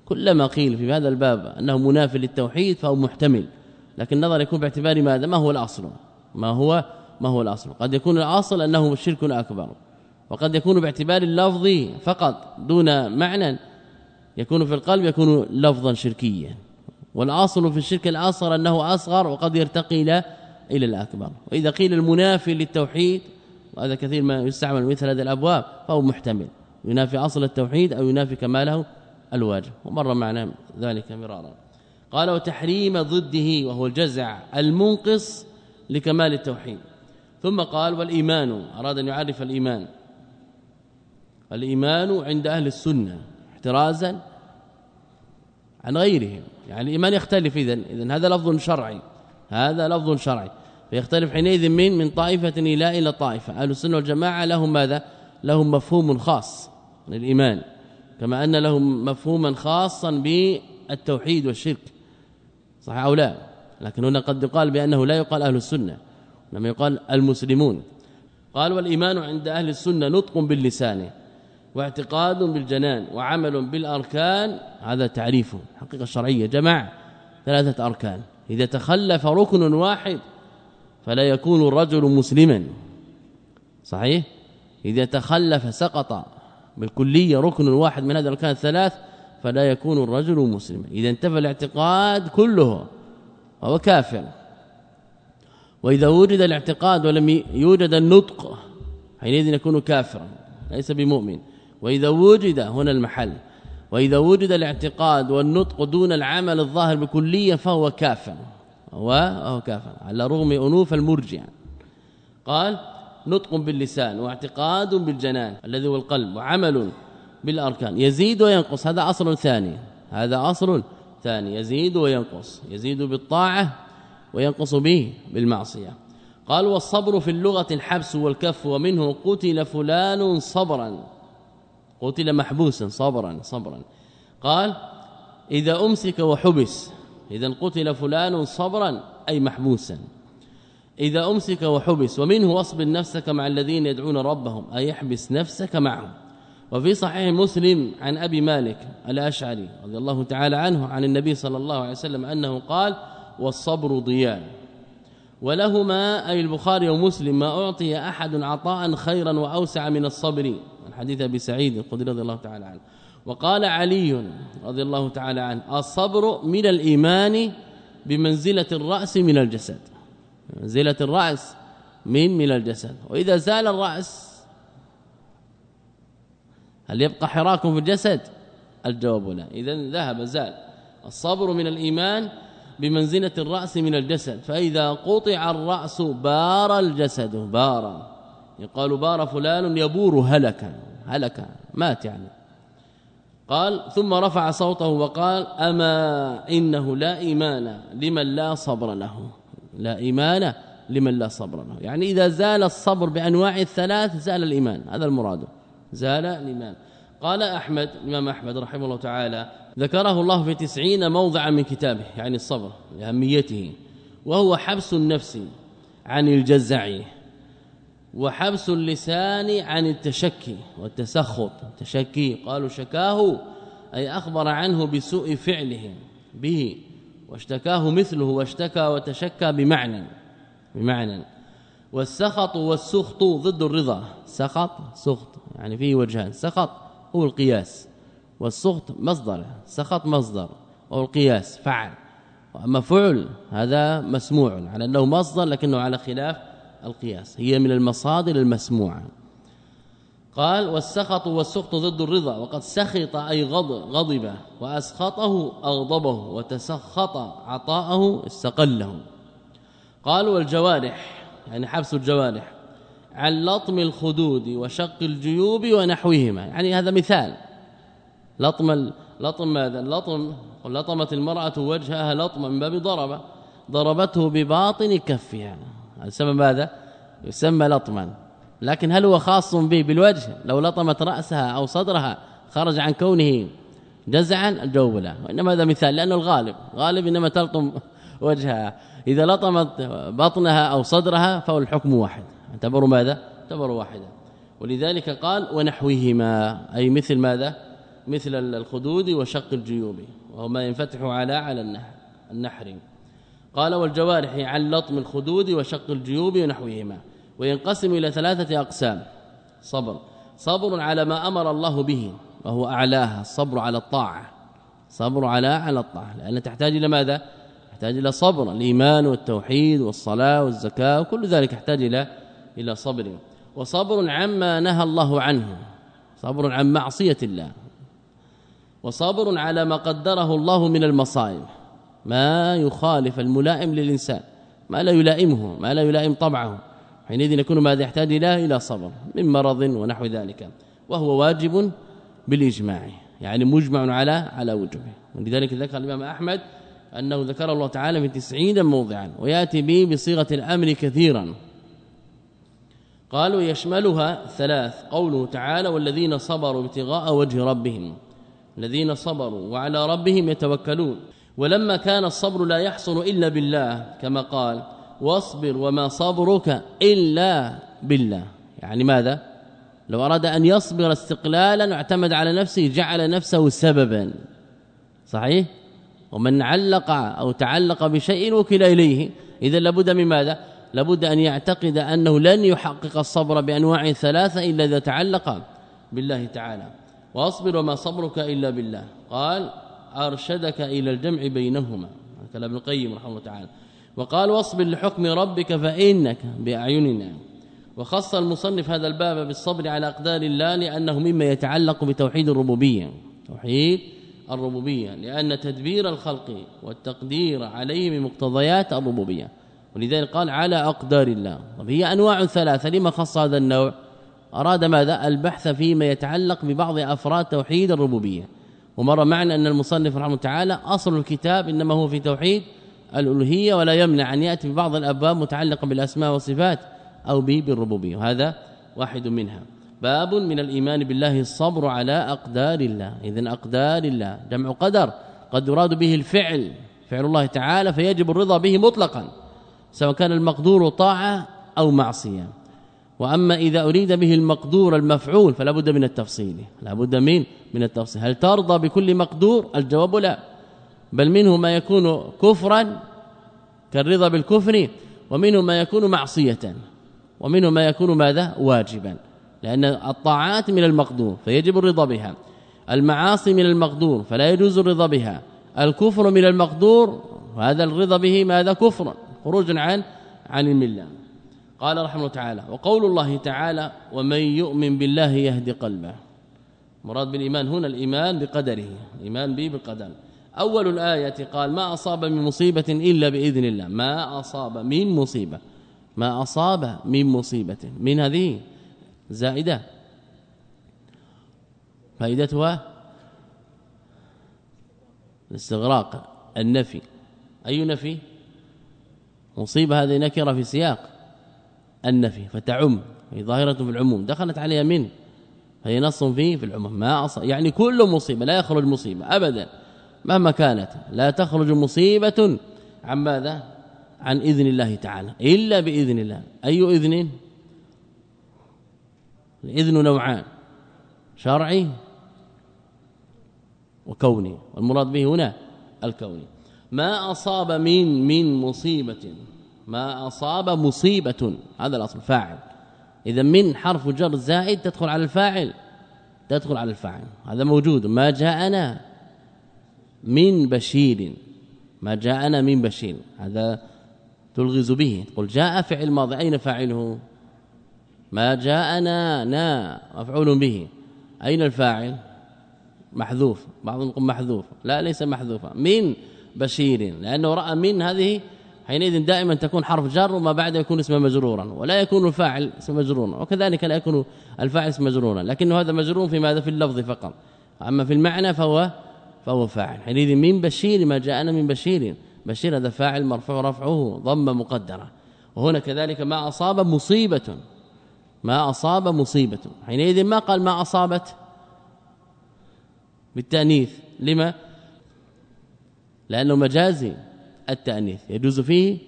كلما قيل في هذا الباب أنه منافي للتوحيد فهو محتمل. لكن النظر يكون باعتبار ماذا؟ ما هو الأصل؟ ما هو ما هو الأصل؟ قد يكون الأصل أنه شرك أكبر. وقد يكون باعتبار اللفظ فقط دون معنى يكون في القلب يكون لفظا شركيا. والأصل في الشرك الأصغر أنه أصغر وقد يرتقي إلى إلى الأكبر. وإذا قيل المنافي للتوحيد وهذا كثير ما يستعمل مثل هذه الأبواب فهو محتمل. ينافي أصل التوحيد أو ينافي كماله الواجب. ومر معنا ذلك مرارا. قال وتحريم ضده وهو الجزع المنقص لكمال التوحيد. ثم قال والإيمان أراد أن يعرف الإيمان. الإيمان عند أهل السنة احترازا عن غيرهم. يعني الإيمان يختلف اذا اذا هذا لفظ شرعي. هذا لفظ شرعي. فيختلف حينئذ من من طائفة إلى إلى طائفة. أهل السنة والجماعة لهم ماذا؟ لهم مفهوم خاص للايمان كما أن لهم مفهوما خاصا بالتوحيد والشرك. صح أو لا؟ لكن هنا قد يقال بأنه لا يقال أهل السنة إنما يقال المسلمون. قال والإيمان عند أهل السنة نطق باللسان. واعتقاد بالجنان وعمل بالأركان هذا تعريفه حقيقة شرعية. جمع ثلاثة أركان. إذا تخلف ركن واحد فلا يكون الرجل مسلما. صحيح؟ إذا تخلف سقط بالكلية ركن واحد من هذه الأركان الثلاث فلا يكون الرجل مسلما. إذا انتفى الاعتقاد كله فهو كافر. وإذا وجد الاعتقاد ولم يوجد النطق حينئذ يكون كافرا ليس بمؤمن. وإذا وجد هنا المحل وإذا وجد الاعتقاد والنطق دون العمل الظاهر بكلية فهو كافر. وهو كافر على رغم أنوف المرجع. قال نطق باللسان واعتقاد بالجنان الذي هو القلب وعمل بالأركان. يزيد وينقص هذا أصل ثاني. هذا أصل ثاني. يزيد وينقص يزيد بالطاعة وينقص به بالمعصية. قال والصبر في اللغة الحبس والكف ومنه قتل فلان صبرا. قتل محبوسا صبرا صبرا. قال إذا أمسك وحبس إذا قتل فلان صبرا أي محبوسا. إذا أمسك وحبس ومنه واصبر نفسك مع الذين يدعون ربهم أي يحبس نفسك معهم. وفي صحيح مسلم عن أبي مالك الأشعري رضي الله تعالى عنه عن النبي صلى الله عليه وسلم أنه قال والصبر ضياء. ولهما أي البخاري ومسلم ما أعطي أحد عطاء خيرا وأوسع من الصبر. الحديث أبي سعيد الخدري رضي الله تعالى عنه. وقال علي رضي الله تعالى عنه الصبر من الإيمان بمنزلة الرأس من الجسد. منزلة الرأس من من الجسد. وإذا زال الرأس هل يبقى حراك في الجسد؟ الجواب لا. اذا ذهب زال. الصبر من الإيمان بمنزلة الرأس من الجسد فإذا قطع الرأس بار الجسد بارا يقال بار فلان يبور هلكا هلكا مات يعني. قال ثم رفع صوته وقال أما إنه لا إيمان لمن لا صبر له. لا إيمان لمن لا صبر له. يعني إذا زال الصبر بأنواع الثلاث زال الإيمان. هذا المراد. زال الإيمان. قال أحمد الإمام أحمد رحمه الله تعالى ذكره الله في تسعين موضعا من كتابه يعني الصبر لأهميته. وهو حبس النفس عن الجزع وحبس اللسان عن التشكي والتسخط. التشكي قالوا شكاه أي أخبر عنه بسوء فعله به واشتكاه مثله واشتكى وتشكى بمعنى بمعنى. والسخط والسخط ضد الرضا. سخط سخط يعني فيه وجهان. سخط هو القياس والسخط مصدر سخط مصدر وهو القياس فعل. وأما فعل هذا مسموع على أنه مصدر لكنه على خلاف القياس هي من المصادر المسموعة. قال والسخط والسخط ضد الرضا وقد سخط أي غضب, غضب وأسخطه أغضبه وتسخط عطاءه استقله. قال والجوارح يعني حبس الجوارح. عن لطم الخدود وشق الجيوب ونحوهما. يعني هذا مثال. لطم لطم ماذا؟ اللطم لطمت المرأة وجهها لطما من باب ضربة. ضربته بباطن كفها. يسمى ماذا؟ يسمى لطما. لكن هل هو خاص به بالوجه؟ لو لطمت رأسها أو صدرها خرج عن كونه جزعا الجواب لا. وإنما هذا مثال لأنه الغالب. غالب إنما تلطم وجهها. إذا لطمت بطنها أو صدرها فهو الحكم واحد. اعتبروا ماذا؟ اعتبروا واحدا. ولذلك قال ونحوهما أي مثل ماذا؟ مثل الخدود وشق الجيوب وهو ما ينفتح على على النحر النحر. قال والجوارح عن لطم الخدود وشق الجيوب ونحوهما وينقسم إلى ثلاثة أقسام. صبر. صبر على ما أمر الله به وهو أعلاها الصبر على الطاعة. صبر على على الطاعة لأن تحتاج إلى ماذا؟ تحتاج إلى صبر الإيمان والتوحيد والصلاة والزكاة وكل ذلك يحتاج إلى إلى صبر. وصبر عما نهى الله عنه. صبر عن معصية الله. وصبر على ما قدره الله من المصائب. ما يخالف الملائم للإنسان. ما لا يلائمه ما لا يلائم طبعه. حينئذ يكون ماذا يحتاج إلى إلى صبر من مرض ونحو ذلك. وهو واجب بالإجماع. يعني مجمع على على وجوبه ولذلك ذكر الإمام أحمد أنه ذكر الله تعالى في 90 موضعا. ويأتي به بصيغة الأمر كثيرا. قالوا يشملها ثلاث قوله تعالى والذين صبروا ابتغاء وجه ربهم. الذين صبروا وعلى ربهم يتوكلون. ولما كان الصبر لا يحصل إلا بالله كما قال واصبر وما صبرك إلا بالله. يعني ماذا؟ لو أراد أن يصبر استقلالا واعتمد على نفسه جعل نفسه سببا. صحيح؟ ومن علق أو تعلق بشيء وكل إليه. إذا لابد من ماذا؟ لابد أن يعتقد أنه لن يحقق الصبر بأنواع ثلاثة إلا إذا تعلق بالله تعالى. وأصبر وما صبرك إلا بالله. قال أرشدك إلى الجمع بينهما. كلام ابن القيم رحمه الله تعالى. وقال واصبر لحكم ربك فإنك بأعيننا. وخص المصنف هذا الباب بالصبر على أقدار الله لأنه مما يتعلق بتوحيد الربوبية. توحيد الربوبية. لأن تدبير الخلق والتقدير عليه من مقتضيات الربوبية. ولذلك قال على أقدار الله. طب هي أنواع ثلاثة لما خص هذا النوع؟ أراد ماذا؟ البحث فيما يتعلق ببعض أفراد توحيد الربوبية. ومر معنا أن المصنف رحمه تعالى أصل الكتاب إنما هو في توحيد الألوهية ولا يمنع أن يأتي ببعض الأبواب متعلقة بالأسماء والصفات أو به بالربوبية. وهذا واحد منها. باب من الإيمان بالله الصبر على أقدار الله. اذا أقدار الله جمع قدر قد يراد به الفعل فعل الله تعالى فيجب الرضا به مطلقا. سواء كان المقدور طاعة أو معصية. وأما إذا أريد به المقدور المفعول فلا بد من التفصيل. لا بد من من التفصيل. هل ترضى بكل مقدور؟ الجواب لا. بل منه ما يكون كفرا كالرضا بالكفر ومنه ما يكون معصية ومنه ما يكون ماذا؟ واجبا. لأن الطاعات من المقدور فيجب الرضا بها. المعاصي من المقدور فلا يجوز الرضا بها. الكفر من المقدور وهذا الرضا به ماذا؟ كفر. خروج عن عن الملة. قال رحمه تعالى وقول الله تعالى ومن يؤمن بالله يهدي قلبه مراد بالإيمان هنا الإيمان بقدره الايمان به بالقدر. أول الآية قال ما أصاب من مصيبة إلا بإذن الله ما أصاب من مصيبة. ما أصاب من مصيبة. من هذه؟ زائدة. فائدتها الاستغراق النفي. أي نفي؟ مصيبة هذه نكرة في سياق النفي فتعم هي ظاهرة في العموم دخلت عليها من هي نص فيه في العموم. ما أص... يعني كل مصيبة لا يخرج مصيبة ابدا مهما كانت. لا تخرج مصيبة عن ماذا؟ عن إذن الله تعالى. إلا بإذن الله. أي إذن؟ الإذن نوعان شرعي وكوني والمراد به هنا الكوني. ما أصاب من من مصيبة ما أصاب مصيبة هذا الأصل فاعل. إذا من حرف جر زائد تدخل على الفاعل تدخل على الفاعل هذا موجود. ما جاءنا من بشير ما جاءنا من بشير هذا تلغز به. تقول جاء فعل ماضي أين فاعله؟ ما جاءنا نا مفعول به. أين الفاعل؟ محذوف بعضهم يقول محذوف. لا ليس محذوفا. من بشير لأنه رأى من هذه حينئذ دائما تكون حرف جر وما بعد يكون اسم مجرورا ولا يكون الفاعل اسم مجرورا وكذلك لا يكون الفاعل اسم مجرورا لكنه هذا مجرور في ماذا؟ في اللفظ فقط. أما في المعنى فهو فهو فاعل. حينئذ من بشير ما جاءنا من بشير. بشير هذا فاعل مرفوع رفعه ضمه مقدرة. وهنا كذلك ما أصاب مصيبة. ما أصاب مصيبة. حينئذ ما قال ما أصابت؟ بالتأنيث. لما؟ لأنه مجازي التأنيث يجوز فيه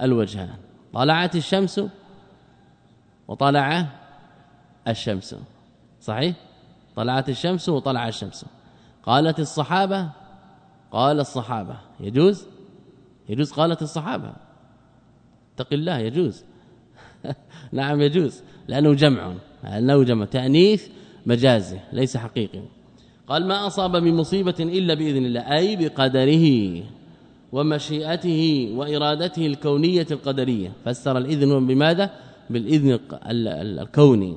الوجهان. طلعت الشمس وطلع الشمس. صحيح؟ طلعت الشمس وطلع الشمس. قالت الصحابة قال الصحابة. يجوز؟ يجوز قالت الصحابة. اتق الله يجوز. نعم يجوز. لأنه جمع لأنه جمع. تأنيث مجازي ليس حقيقي. قال ما أصاب من مصيبة إلا بإذن الله أي بقدره ومشيئته وإرادته الكونية القدرية. فسر الإذن بماذا؟ بالإذن الكوني.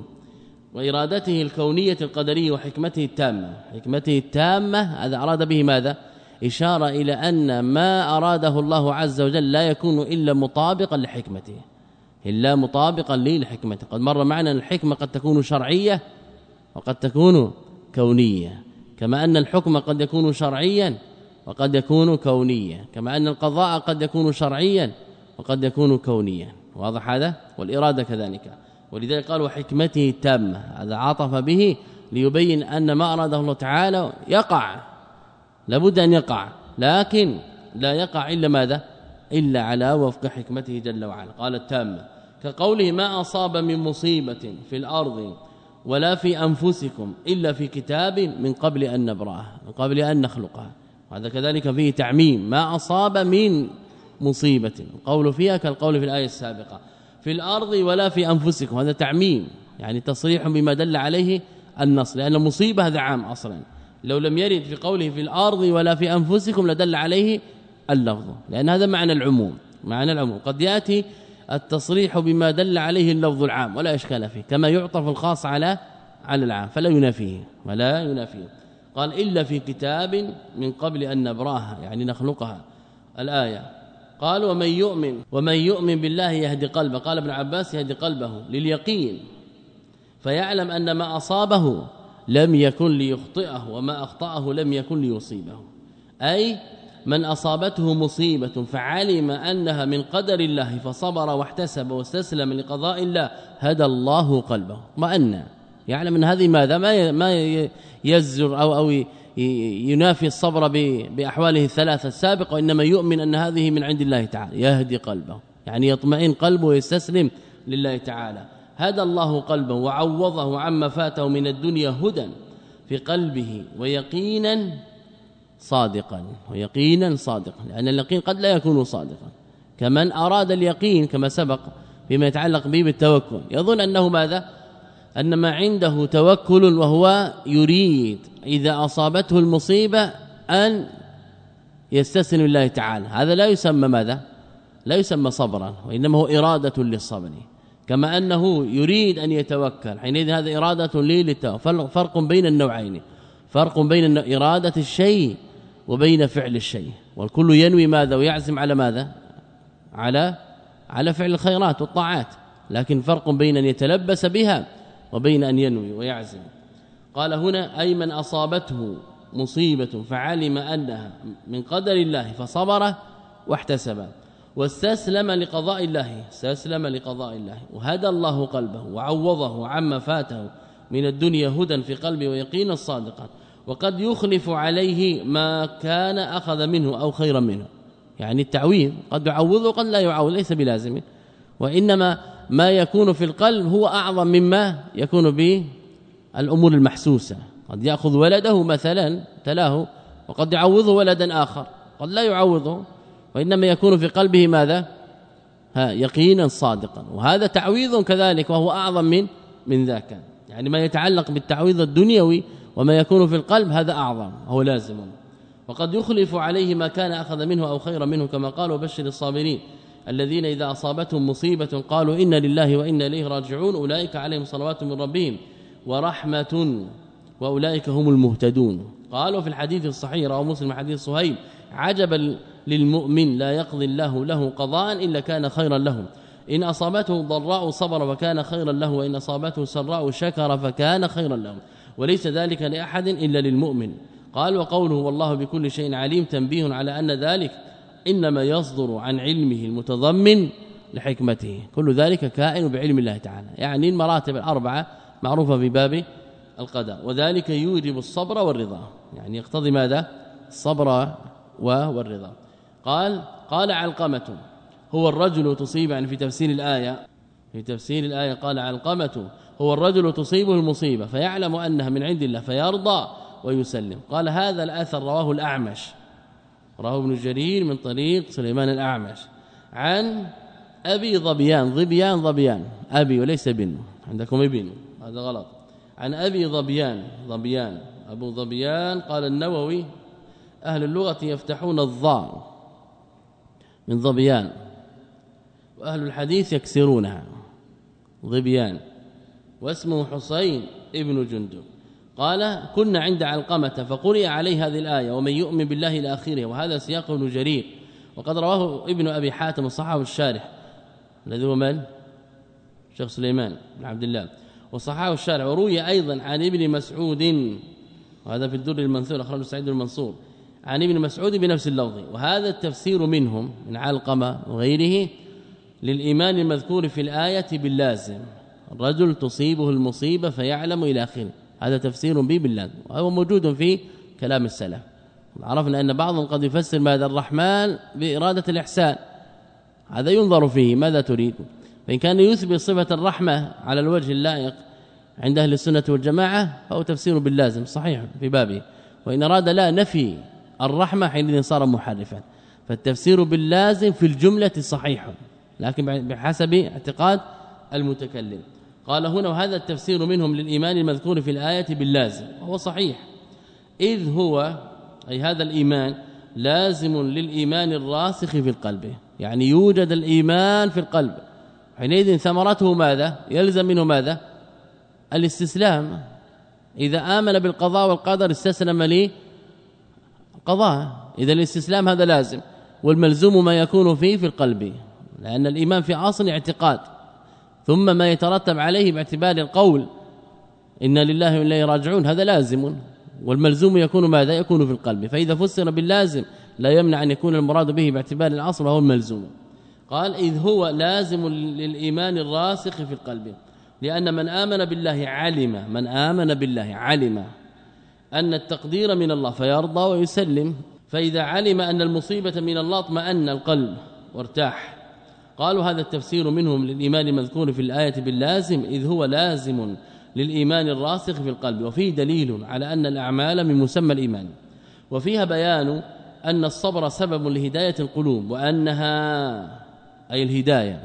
وإرادته الكونية القدرية وحكمته التامة. حكمته التامة هذا أراد به ماذا؟ إشارة إلى أن ما أراده الله عز وجل لا يكون إلا مطابقا لحكمته. إلا مطابقا لحكمته. قد مر معنا الحكمة قد تكون شرعية وقد تكون كونية. كما أن الحكم قد يكون شرعيا وقد يكون كونيا كما أن القضاء قد يكون شرعيا وقد يكون كونيا. واضح هذا؟ والإرادة كذلك. ولذلك قال وحكمته التامه هذا عاطف به ليبين أن ما أراده الله تعالى يقع. لابد أن يقع لكن لا يقع إلا ماذا؟ إلا على وفق حكمته جل وعلا. قال التامة كقوله ما أصاب من مصيبة في الأرض ولا في أنفسكم إلا في كتاب من قبل أن نبرأه من قبل أن نخلقها وهذا كذلك فيه تعميم ما أصاب من مصيبة. القول فيها كالقول في الآية السابقة في الأرض ولا في أنفسكم. هذا تعميم يعني تصريح بما دل عليه النص لأن المصيبة هذا عام أصلا. لو لم يرد في قوله في الأرض ولا في أنفسكم لدل عليه اللفظ لأن هذا معنى العموم معنى العموم. قد يأتي التصريح بما دل عليه اللفظ العام ولا إشكال فيه كما يعطف الخاص على على العام فلا ينافيه ولا ينافيه. قال إلا في كتاب من قبل أن نبراها يعني نخلقها الآية. قال ومن يؤمن ومن يؤمن بالله يهدي قلبه قال ابن عباس يهدي قلبه لليقين فيعلم أن ما أصابه لم يكن ليخطئه وما أخطأه لم يكن ليصيبه. أي من أصابته مصيبة فعلم أنها من قدر الله فصبر واحتسب واستسلم لقضاء الله هدى الله قلبه. ما يعلم أن هذه ماذا؟ ما ما يزر أو أو ينافي الصبر بأحواله الثلاثة السابقة وإنما يؤمن أن هذه من عند الله تعالى. يهدي قلبه. يعني يطمئن قلبه ويستسلم لله تعالى. هدى الله قلبه وعوضه عما فاته من الدنيا هدى في قلبه ويقينا صادقا ويقينا صادقا لأن اليقين قد لا يكون صادقا. كمن أراد اليقين كما سبق فيما يتعلق به بالتوكل. يظن أنه ماذا؟ أن ما عنده توكل وهو يريد إذا أصابته المصيبة أن يستسلم لله تعالى. هذا لا يسمى ماذا؟ لا يسمى صبرا وإنما هو إرادة للصبر. كما أنه يريد أن يتوكل حينئذ هذا لي للتوكل فرق بين النوعين. فرق بين إرادة الشيء وبين فعل الشيء. والكل ينوي ماذا ويعزم على ماذا؟ على على فعل الخيرات والطاعات. لكن فرق بين أن يتلبس بها وبين أن ينوي ويعزم. قال هنا أي من أصابته مصيبة فعلم أنها من قدر الله فصبر واحتسب. واستسلم لقضاء الله استسلم لقضاء الله. وهدى الله قلبه وعوضه عما فاته من الدنيا هدى في قلبه ويقينا صادقا وقد يخلف عليه ما كان أخذ منه أو خيرا منه. يعني التعويض قد يعوض وقد لا يعوض ليس بلازم. وإنما ما يكون في القلب هو أعظم مما يكون به الأمور المحسوسة. قد يأخذ ولده مثلا تلاه وقد يعوضه ولدا آخر. قد لا يعوضه وإنما يكون في قلبه ماذا؟ ها يقينا صادقا. وهذا تعويض كذلك وهو أعظم من من ذاك. يعني ما يتعلق بالتعويض الدنيوي وما يكون في القلب هذا أعظم هو لازم. وقد يخلف عليه ما كان أخذ منه أو خيرا منه كما قال وبشر الصابرين الذين إذا أصابتهم مصيبة قالوا إنا لله وإنا إليه راجعون أولئك عليهم صلوات من ربهم ورحمة وأولئك هم المهتدون. قالوا في الحديث الصحيح رواه مسلم حديث صهيب عجبا للمؤمن لا يقضي الله له قضاء إلا كان خيرا له إن أصابته ضراء صبر فكان خيرا له وإن أصابته سراء شكر فكان خيرا له وليس ذلك لأحد إلا للمؤمن. قال وقوله والله بكل شيء عليم تنبيه على أن ذلك إنما يصدر عن علمه المتضمن لحكمته. كل ذلك كائن بعلم الله تعالى. يعني المراتب الأربعة معروفة في باب القدر. وذلك يوجب الصبر والرضا. يعني يقتضي ماذا؟ الصبر والرضا. قال قال علقمة هو الرجل تصيب يعني في تفسير الآية في تفسير الآية قال علقمة هو الرجل تصيبه المصيبة فيعلم أنها من عند الله فيرضى ويسلم. قال هذا الأثر رواه الأعمش. رواه ابن جرير من طريق سليمان الأعمش. عن أبي ظبيان ظبيان ظبيان. أبي وليس بن. عندكم ابن. هذا غلط. عن أبي ظبيان ظبيان. أبو ظبيان قال النووي أهل اللغة يفتحون الظاء من ظبيان وأهل الحديث يكسرونها. ظبيان واسمه حسين ابن جندب. قال كنا عند علقمة فقرئ عليه هذه الآية ومن يؤمن بالله إلى آخره. وهذا سياق ابن جرير. وقد رواه ابن أبي حاتم الصحابي الشارح. الذي هو من؟ شيخ سليمان بن عبد الله. وصححه الشارع وروي أيضا عن ابن مسعود. وهذا في الدر المنثور أخرجه سعيد المنصور عن ابن مسعود بنفس اللفظ. وهذا التفسير منهم من علقمة وغيره للإيمان المذكور في الآية باللازم. الرجل تصيبه المصيبة فيعلم إلى آخره. هذا تفسير به بالله وهو موجود في كلام السلف. عرفنا أن بعضهم قد يفسر ماذا الرحمن بإرادة الإحسان. هذا ينظر فيه ماذا تريد؟ فإن كان يثبت صفة الرحمة على الوجه اللائق عند أهل السنة والجماعة فهو تفسير باللازم صحيح في بابه. وإن أراد لا نفي الرحمة حينئذ صار محرفا. فالتفسير باللازم في الجملة صحيح. لكن بحسب اعتقاد المتكلم. قال هنا وهذا التفسير منهم للإيمان المذكور في الآية باللازم وهو صحيح. إذ هو أي هذا الإيمان لازم للإيمان الراسخ في القلب. يعني يوجد الإيمان في القلب. حينئذ ثمرته ماذا؟ يلزم منه ماذا؟ الاستسلام. إذا آمن بالقضاء والقدر استسلم لي قضاء إذا الاستسلام هذا لازم والملزوم ما يكون فيه في القلب. لأن الإيمان في أصل اعتقاد. ثم ما يترتب عليه باعتبار القول ان لله وأنا راجعون هذا لازم. والملزوم يكون ماذا يكون في القلب. فإذا فسر باللازم لا يمنع أن يكون المراد به باعتبار الاصل وهو الملزوم. قال إذ هو لازم للإيمان الراسخ في القلب. لأن من آمن بالله علم من آمن بالله علم أن التقدير من الله فيرضى ويسلم. فإذا علم أن المصيبة من الله اطمأن القلب وارتاح. قالوا هذا التفسير منهم للإيمان المذكور في الآية باللازم إذ هو لازم للإيمان الراسخ في القلب وفيه دليل على أن الأعمال من مسمى الإيمان وفيها بيان أن الصبر سبب لهداية القلوب وأنها أي الهداية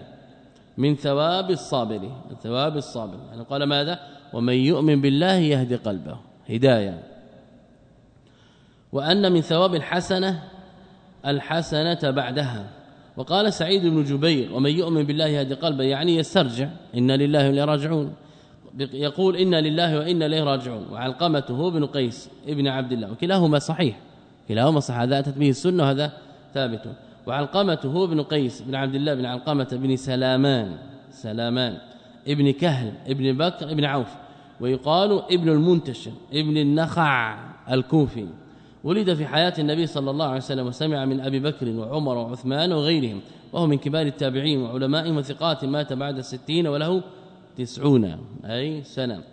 من ثواب الصابر ثواب الصابر يعني قال ماذا؟ ومن يؤمن بالله يهدي قلبه هداية. وأن من ثواب الحسنة الحسنة بعدها. وقال سعيد بن جبير ومن يؤمن بالله يهدي قلبه يعني يسترجع إن لله وإنا راجعون. يقول إن لله وإنا إليه راجعون. وعلقمه هو بن قيس ابن عبد الله وكلاهما صحيح كلاهما صح هذا اتت به السنة وهذا ثابت. وعلقمه هو بن قيس بن عبد الله بن علقمة بن سلامان سلامان ابن كهل ابن بكر ابن عوف ويقال ابن المنتشر ابن النخع الكوفي. ولد في حياة النبي صلى الله عليه وسلم وسمع من أبي بكر وعمر وعثمان وغيرهم وهو من كبار التابعين وعلمائهم وثقات مات بعد الستين وله تسعون أي سنة.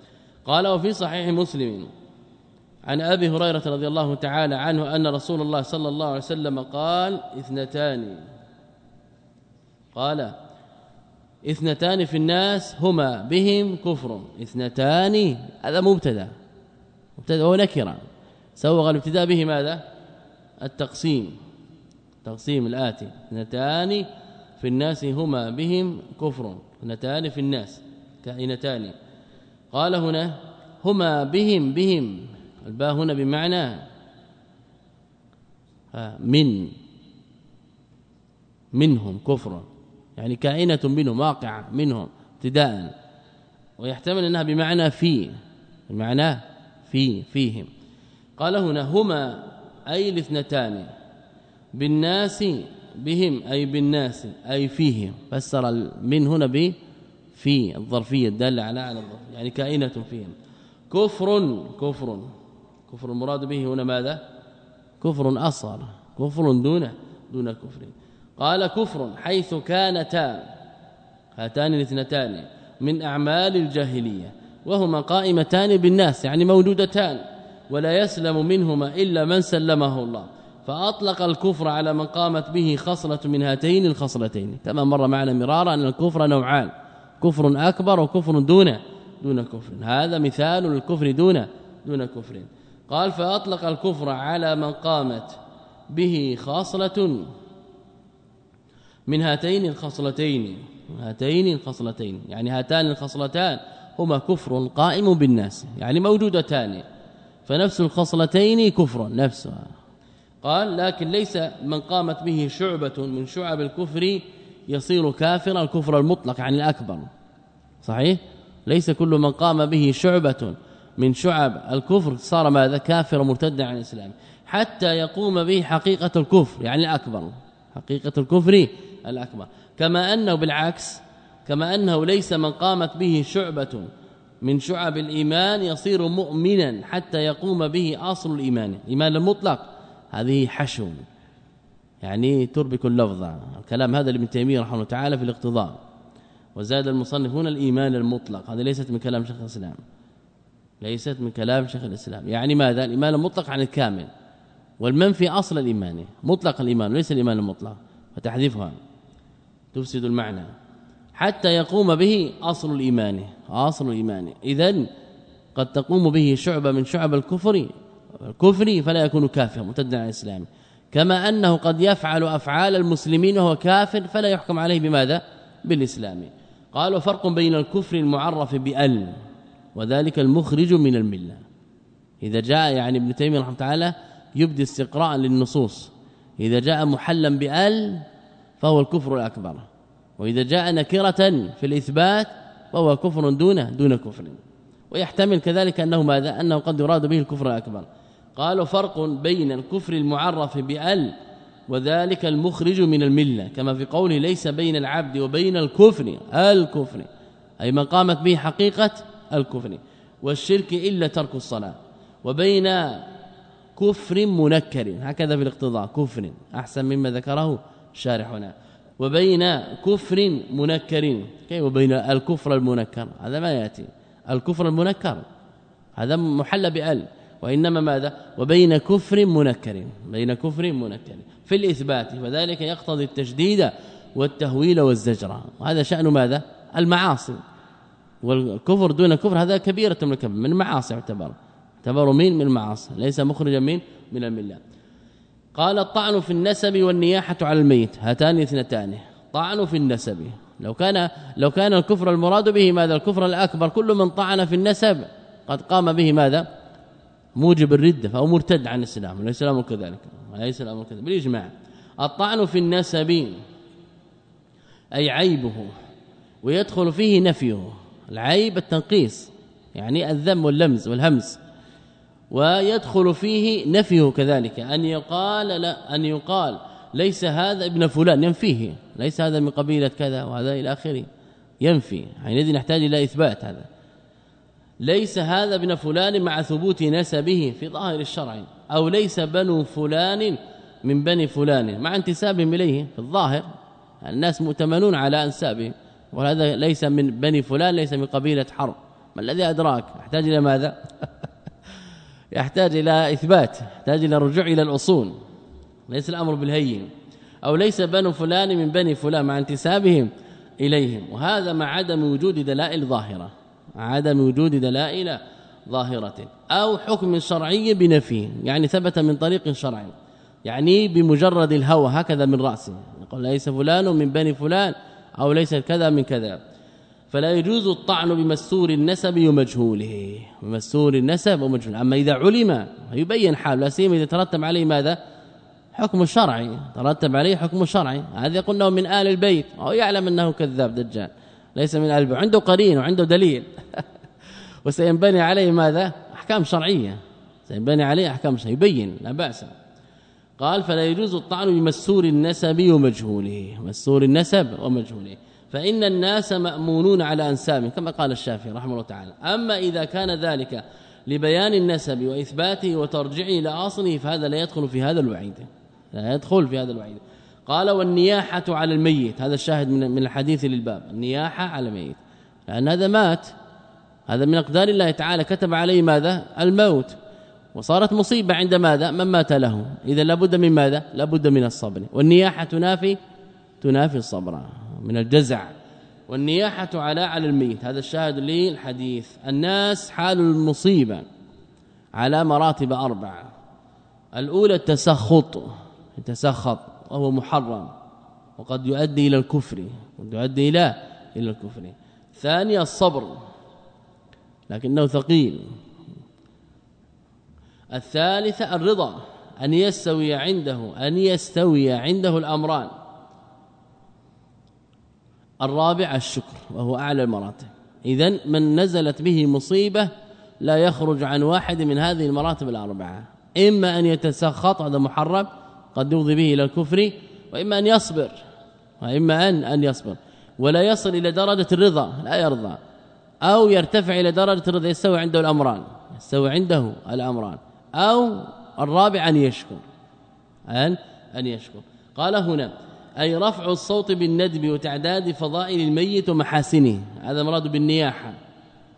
قال وفي صحيح مسلم عن أبي هريرة رضي الله تعالى عنه أن رسول الله صلى الله عليه وسلم قال اثنتان قال اثنتان في الناس هما بهم كفر اثنتان هذا مبتدا مبتدا ونكرة. سوغ الابتداء به ماذا؟ التقسيم. تقسيم الآتي. اثنتان في الناس هما بهم كفر. اثنتان في الناس. كائنتان. قال هنا هما بهم بهم. الباء هنا بمعنى من. منهم كفر. يعني كائنة منهم واقعه منهم ابتداء. ويحتمل أنها بمعنى في. المعنى في فيهم. قال هنا هما أي الاثنتان بالناس بهم أي بالناس أي فيهم. فسر من هنا ب في الظرفية الدالة على على الظرف يعني كائنة فيهم. كفر كفر كفر المراد به هنا ماذا؟ كفر أصغر كفر دون دون كفر. قال كفر حيث كانتا هاتان الاثنتان من أعمال الجاهلية وهما قائمتان بالناس يعني موجودتان. ولا يسلم منهما إلا من سلمه الله. فأطلق الكفر على من قامت به خصلة من هاتين الخصلتين. كما مر معنا مرارا أن الكفر نوعان. كفر أكبر وكفر دون دون كفر. هذا مثال الكفر دون دون كفر. قال فأطلق الكفر على من قامت به خاصله من هاتين الخصلتين. هاتين الخصلتين. يعني هاتان الخصلتان هما كفر قائم بالناس. يعني موجودتان. فنفس الخصلتين كفر نفسها. قال لكن ليس من قامت به شعبة من شعب الكفر يصير كافرا. الكفر المطلق عن الأكبر. صحيح؟ ليس كل من قام به شعبة من شعب الكفر صار ماذا؟ كافر مرتد عن الإسلام. حتى يقوم به حقيقة الكفر يعني الأكبر. حقيقة الكفر الأكبر. كما أنه بالعكس كما أنه ليس من قامت به شعبة من شعب الإيمان يصير مؤمنا حتى يقوم به أصل الإيمان. الايمان المطلق هذه حشو. يعني تربك اللفظ الكلام هذا لابن تيمية رحمه الله تعالى في الاقتضاء. وزاد المصنف هنا الإيمان المطلق. هذا ليست من كلام شيخ الإسلام. ليست من كلام شيخ الإسلام. يعني ماذا؟ الإيمان المطلق عن الكامل. والمنفي أصل الإيمان. مطلق الإيمان ليس الإيمان المطلق. فتحذفها تفسد المعنى. حتى يقوم به أصل الإيمان. أصل الإيمان. اذا قد تقوم به شعبة من شعب الكفر الكفر فلا يكون كافرا مرتدا عن الإسلام. كما أنه قد يفعل أفعال المسلمين وهو كافر فلا يحكم عليه بماذا؟ بالإسلام. قالوا فرق بين الكفر المعرف بأل وذلك المخرج من الملة. إذا جاء يعني ابن تيمية رحمه تعالى يبدي استقراء للنصوص. إذا جاء محلا بأل فهو الكفر الأكبر. وإذا جاء نكرة في الإثبات فهو كفر دون دون كفر. ويحتمل كذلك أنه ماذا؟ أنه قد يراد به الكفر الاكبر قالوا فرق بين الكفر المعرف بأل وذلك المخرج من الملة كما في قوله ليس بين العبد وبين الكفر الكفر. أي من قامت به حقيقة الكفر. والشرك إلا ترك الصلاة. وبين كفر منكر هكذا في الاقتضاء كفر. أحسن مما ذكره شارحنا. وبين كفر منكر. كيف وبين الكفر المنكر؟ هذا ما يأتي. الكفر المنكر هذا محل بأل. وإنما ماذا؟ وبين كفر منكر بين كفر منكر. في الإثبات وذلك يقتضي التشديد والتهويل والزجر وهذا شأن ماذا؟ المعاصي. والكفر دون كفر هذا كبيرة من من المعاصي يعتبر. اعتبر من من المعاصي ليس مخرجا من من الملة. قال الطعن في النسب والنياحة على الميت. هاتان اثنتان. الطعن في النسب. لو كان لو كان الكفر المراد به ماذا؟ الكفر الأكبر. كل من طعن في النسب قد قام به ماذا؟ موجب الردة فهو مرتد عن الإسلام. والاسلام كذلك. وليس الامر كذلك. بالإجماع. الطعن في النسب أي عيبه ويدخل فيه نفيه. العيب التنقيص يعني الذم واللمز والهمز. ويدخل فيه نفيه كذلك. أن يقال لا أن يقال ليس هذا ابن فلان ينفيه. ليس هذا من قبيلة كذا وهذا إلى آخره. ينفي. حينئذ نحتاج إلى إثبات هذا. ليس هذا ابن فلان مع ثبوت نسبه في ظاهر الشرع. أو ليس بنو فلان من بني فلان. مع انتسابهم إليه في الظاهر. الناس مؤتمنون على انسابهم وهذا ليس من بني فلان ليس من قبيلة حرب. ما الذي أدراك؟ يحتاج إلى ماذا؟ يحتاج إلى إثبات يحتاج إلى الرجوع إلى الأصول. ليس الأمر بالهين. أو ليس بنو فلان من بني فلان مع انتسابهم إليهم. وهذا مع عدم وجود دلائل ظاهرة. عدم وجود دلائل ظاهرة. أو حكم شرعي بنفيه يعني ثبت من طريق شرعي. يعني بمجرد الهوى هكذا من رأسه. يقول ليس فلان من بني فلان أو ليس كذا من كذا. فلا يجوز الطعن بمسور النسب ومجهوله. بمسور النسب ومجهوله. أما إذا علم يبين حال لا سيما إذا ترتب عليه ماذا؟ حكم شرعي. ترتب عليه حكم شرعي. هذا يقول من آل البيت. أو يعلم إنه كذاب دجال. ليس من آل البيت. عنده قرين وعنده دليل. وسينبني عليه ماذا؟ أحكام شرعية. سينبني عليه أحكام شرعية. يبين لا بأس. قال فلا يجوز الطعن بمسور النسب ومجهوله. مسور النسب ومجهوله. فإن الناس مأمونون على انسابهم كما قال الشافعي رحمه الله تعالى. أما إذا كان ذلك لبيان النسب وإثباته وترجعه إلى أصله فهذا لا يدخل في هذا الوعيد. لا يدخل في هذا الوعيد. قال والنياحة على الميت. هذا الشاهد من الحديث للباب. النياحة على الميت. لأن هذا مات. هذا من أقدار الله تعالى. كتب عليه ماذا؟ الموت. وصارت مصيبة عند ماذا؟ من مات له. إذا لابد من ماذا؟ لابد من الصبر. والنياحة تنافي تنافي الصبر. من الجزع والنياحة على على الميت. هذا الشاهد للحديث. الناس حال المصيبة على مراتب أربعة. الأولى التسخط يتسخط وهو محرم وقد يؤدي إلى الكفر قد يؤدي إلى إلى الكفر. ثانيا الصبر لكنه ثقيل. الثالثة الرضا أن يستوي عنده أن يستوي عنده الأمران. الرابع الشكر وهو أعلى المراتب. اذا من نزلت به مصيبة لا يخرج عن واحد من هذه المراتب الأربعة. إما أن يتسخط هذا محرم قد يفضي به إلى الكفر وإما أن يصبر وإما ان أن يصبر. ولا يصل إلى درجة الرضا لا يرضى. أو يرتفع إلى درجة الرضا يستوي عنده الأمران. يستوي عنده الأمران. أو الرابع أن يشكر. ان أن يشكر. قال هنا أي رفع الصوت بالندب وتعداد فضائل الميت ومحاسنه. هذا مراد بالنياحة.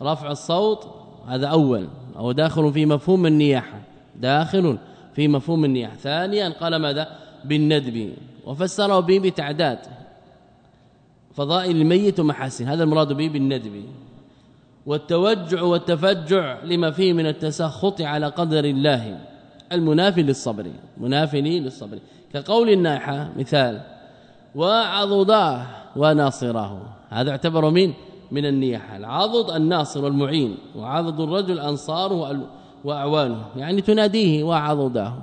رفع الصوت هذا أول. أو داخل في مفهوم النياحة. داخل في مفهوم النياحة. ثانيا قال ماذا؟ بالندب. وفسره به بتعداد فضائل الميت ومحاسن هذا المراد به بالندب. والتوجع والتفجع لما فيه من التسخط على قدر الله. المنافي للصبر. منافي للصبر. كقول الناحة مثال. وعضداه وناصراه هذا اعتبر من من النياحة. العضد الناصر والمعين وعضد الرجل أنصاره وأعوانه. يعني تناديه وعضداه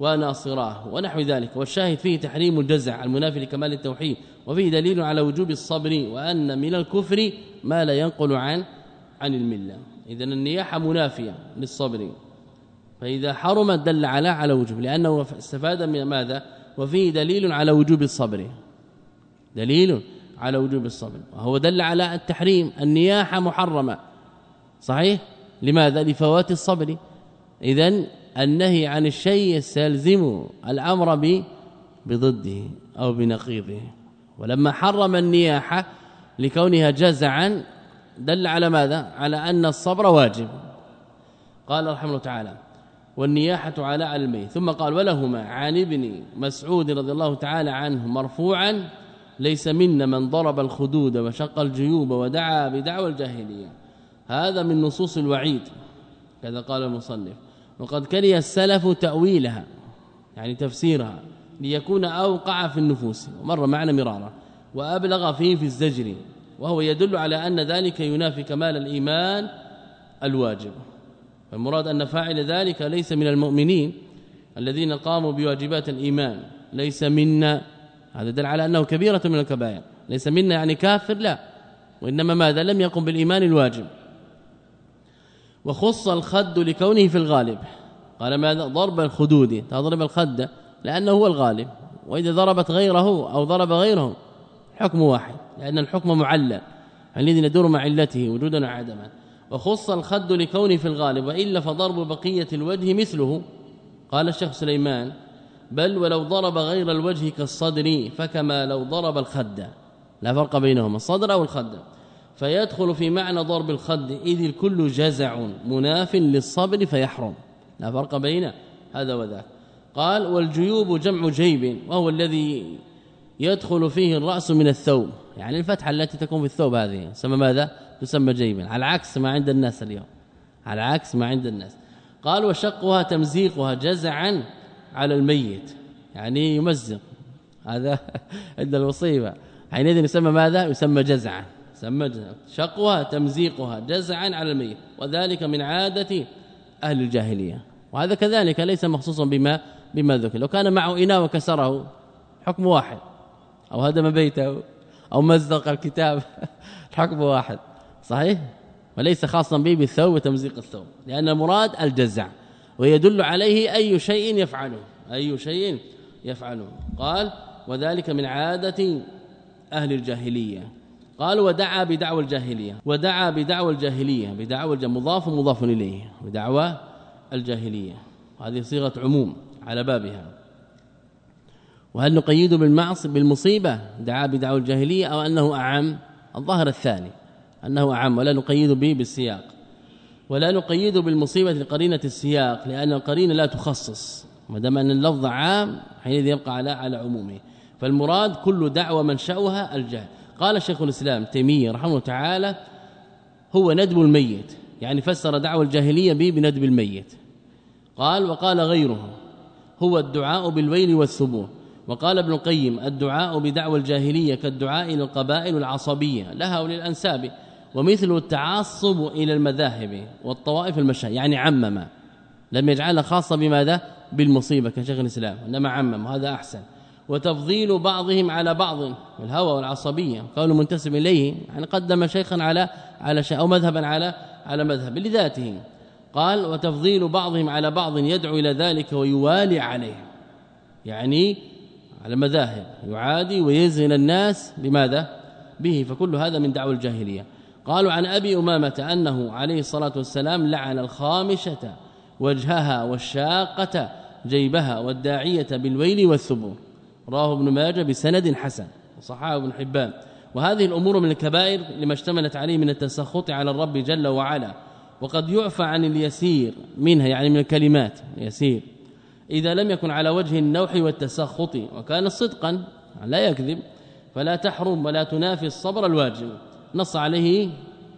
وناصراه ونحو ذلك. والشاهد فيه تحريم الجزع المنافي لكمال التوحيد وفيه دليل على وجوب الصبر وأن من الكفر ما لا ينقل عن عن الملة. اذا النياحة منافية للصبر. فإذا حرمت دل على على وجوب لأنه استفاد من ماذا؟ وفيه دليل على وجوب الصبر. دليل على وجوب الصبر. وهو دل على التحريم النياحة محرمة. صحيح؟ لماذا؟ لفوات الصبر. اذا النهي عن الشيء يستلزم الأمر بضده أو بنقيضه. ولما حرم النياحة لكونها جزعا دل على ماذا؟ على أن الصبر واجب. قال رحمه الله تعالى والنياحة على علمه. ثم قال ولهما عن ابن مسعود رضي الله تعالى عنه مرفوعا ليس منا من ضرب الخدود وشق الجيوب ودعا بدعوى الجاهليه هذا من نصوص الوعيد كذا قال المصنف. وقد كره السلف تأويلها يعني تفسيرها ليكون أوقع في النفوس ومر معنا مرارا وأبلغ فيه في الزجر وهو يدل على أن ذلك ينافي كمال الإيمان الواجب. المراد أن فاعل ذلك ليس من المؤمنين الذين قاموا بواجبات الإيمان. ليس منا. هذا دل على أنه كبيرة من الكبائر. ليس منا يعني كافر لا. وإنما ماذا؟ لم يقم بالإيمان الواجب. وخص الخد لكونه في الغالب. قال ماذا؟ ضرب الخدود. تضرب الخد لأنه هو الغالب. وإذا ضربت غيره أو ضرب غيره حكم واحد. لأن الحكم معلل. الذي ندور مع علته وجودا وعدما. وخص الخد لكونه في الغالب وإلا فضرب بقية الوجه مثله. قال الشيخ سليمان بل ولو ضرب غير الوجه كالصدر فكما لو ضرب الخد. لا فرق بينهما الصدر أو الخد. فيدخل في معنى ضرب الخد إذ الكل جزع مناف للصبر فيحرم. لا فرق بين هذا وذاك. قال والجيوب جمع جيب وهو الذي يدخل فيه الرأس من الثوب. يعني الفتحة التي تكون في الثوب هذه تسمى ماذا؟ تسمى جيبا. على عكس ما عند الناس اليوم. على عكس ما عند الناس. قال وشقها تمزيقها جزعا على الميت. يعني يمزق. هذا عند المصيبه حينئذ يسمى ماذا؟ يسمى جزعا. سمى شقها تمزيقها جزعا على الميت. وذلك من عادة أهل الجاهلية. وهذا كذلك ليس مخصوصا بما بما ذكر. لو كان معه إناء وكسره حكم واحد. أو هدم بيته. أو مزق الكتاب. الحكم واحد. صحيح؟ وليس خاصا به بالثوب وتمزيق الثوب لأن المراد الجزع ويدل عليه أي شيء يفعله. أي شيء يفعله. قال وذلك من عادة أهل الجاهلية. قال ودعا بدعوى الجاهلية. ودعا بدعوى الجاهلية. بدعوى مضاف مضاف إليه. بدعوى الجاهلية. هذه صيغة عموم على بابها. وهل نقيد بالمعص بالمصيبة دعا بدعوى الجاهلية أو أنه أعم؟ الظاهر الثاني أنه أعم ولا نقيد به بالسياق. ولا نقيد بالمصيبة لقرينة السياق لأن القرينة لا تخصص ما دام أن اللفظ عام حينئذ يبقى على على عمومه. فالمراد كل دعوة منشأها الجهل. قال شيخ الإسلام تيمية رحمه الله تعالى هو ندب الميت. يعني فسر دعوة الجاهلية به بندب الميت. قال وقال غيره هو الدعاء بالويل والثبور وقال ابن القيم الدعاء بدعوى الجاهلية كالدعاء إلى القبائل العصبية لها وللأنساب ومثل التعصب إلى المذاهب والطوائف المشاهير يعني عمم لم يجعلها خاصة بماذا؟ بالمصيبة كشيخ الإسلام إنما عمم وهذا أحسن. وتفضيل بعضهم على بعض الهوى والعصبية قول منتسب إليه يعني قدم شيخا على على شيء أو مذهبا على على مذهب لذاته قال وتفضيل بعضهم على بعض يدعو إلى ذلك ويوالي عليه. يعني على مذاهب يعادي ويزن الناس بماذا؟ به فكل هذا من دعوة الجاهلية. قالوا عن أبي أمامة أنه عليه الصلاة والسلام لعن الخامشة وجهها والشاقة جيبها والداعية بالويل والثبور. رواه ابن ماجه بسند حسن وصححه ابن حبان. وهذه الأمور من الكبائر لما اشتملت عليه من التسخط على الرب جل وعلا. وقد يعفى عن اليسير منها يعني من الكلمات يسير. إذا لم يكن على وجه النوح والتسخط وكان صدقا لا يكذب فلا تحرم ولا تنافي الصبر الواجب. نص عليه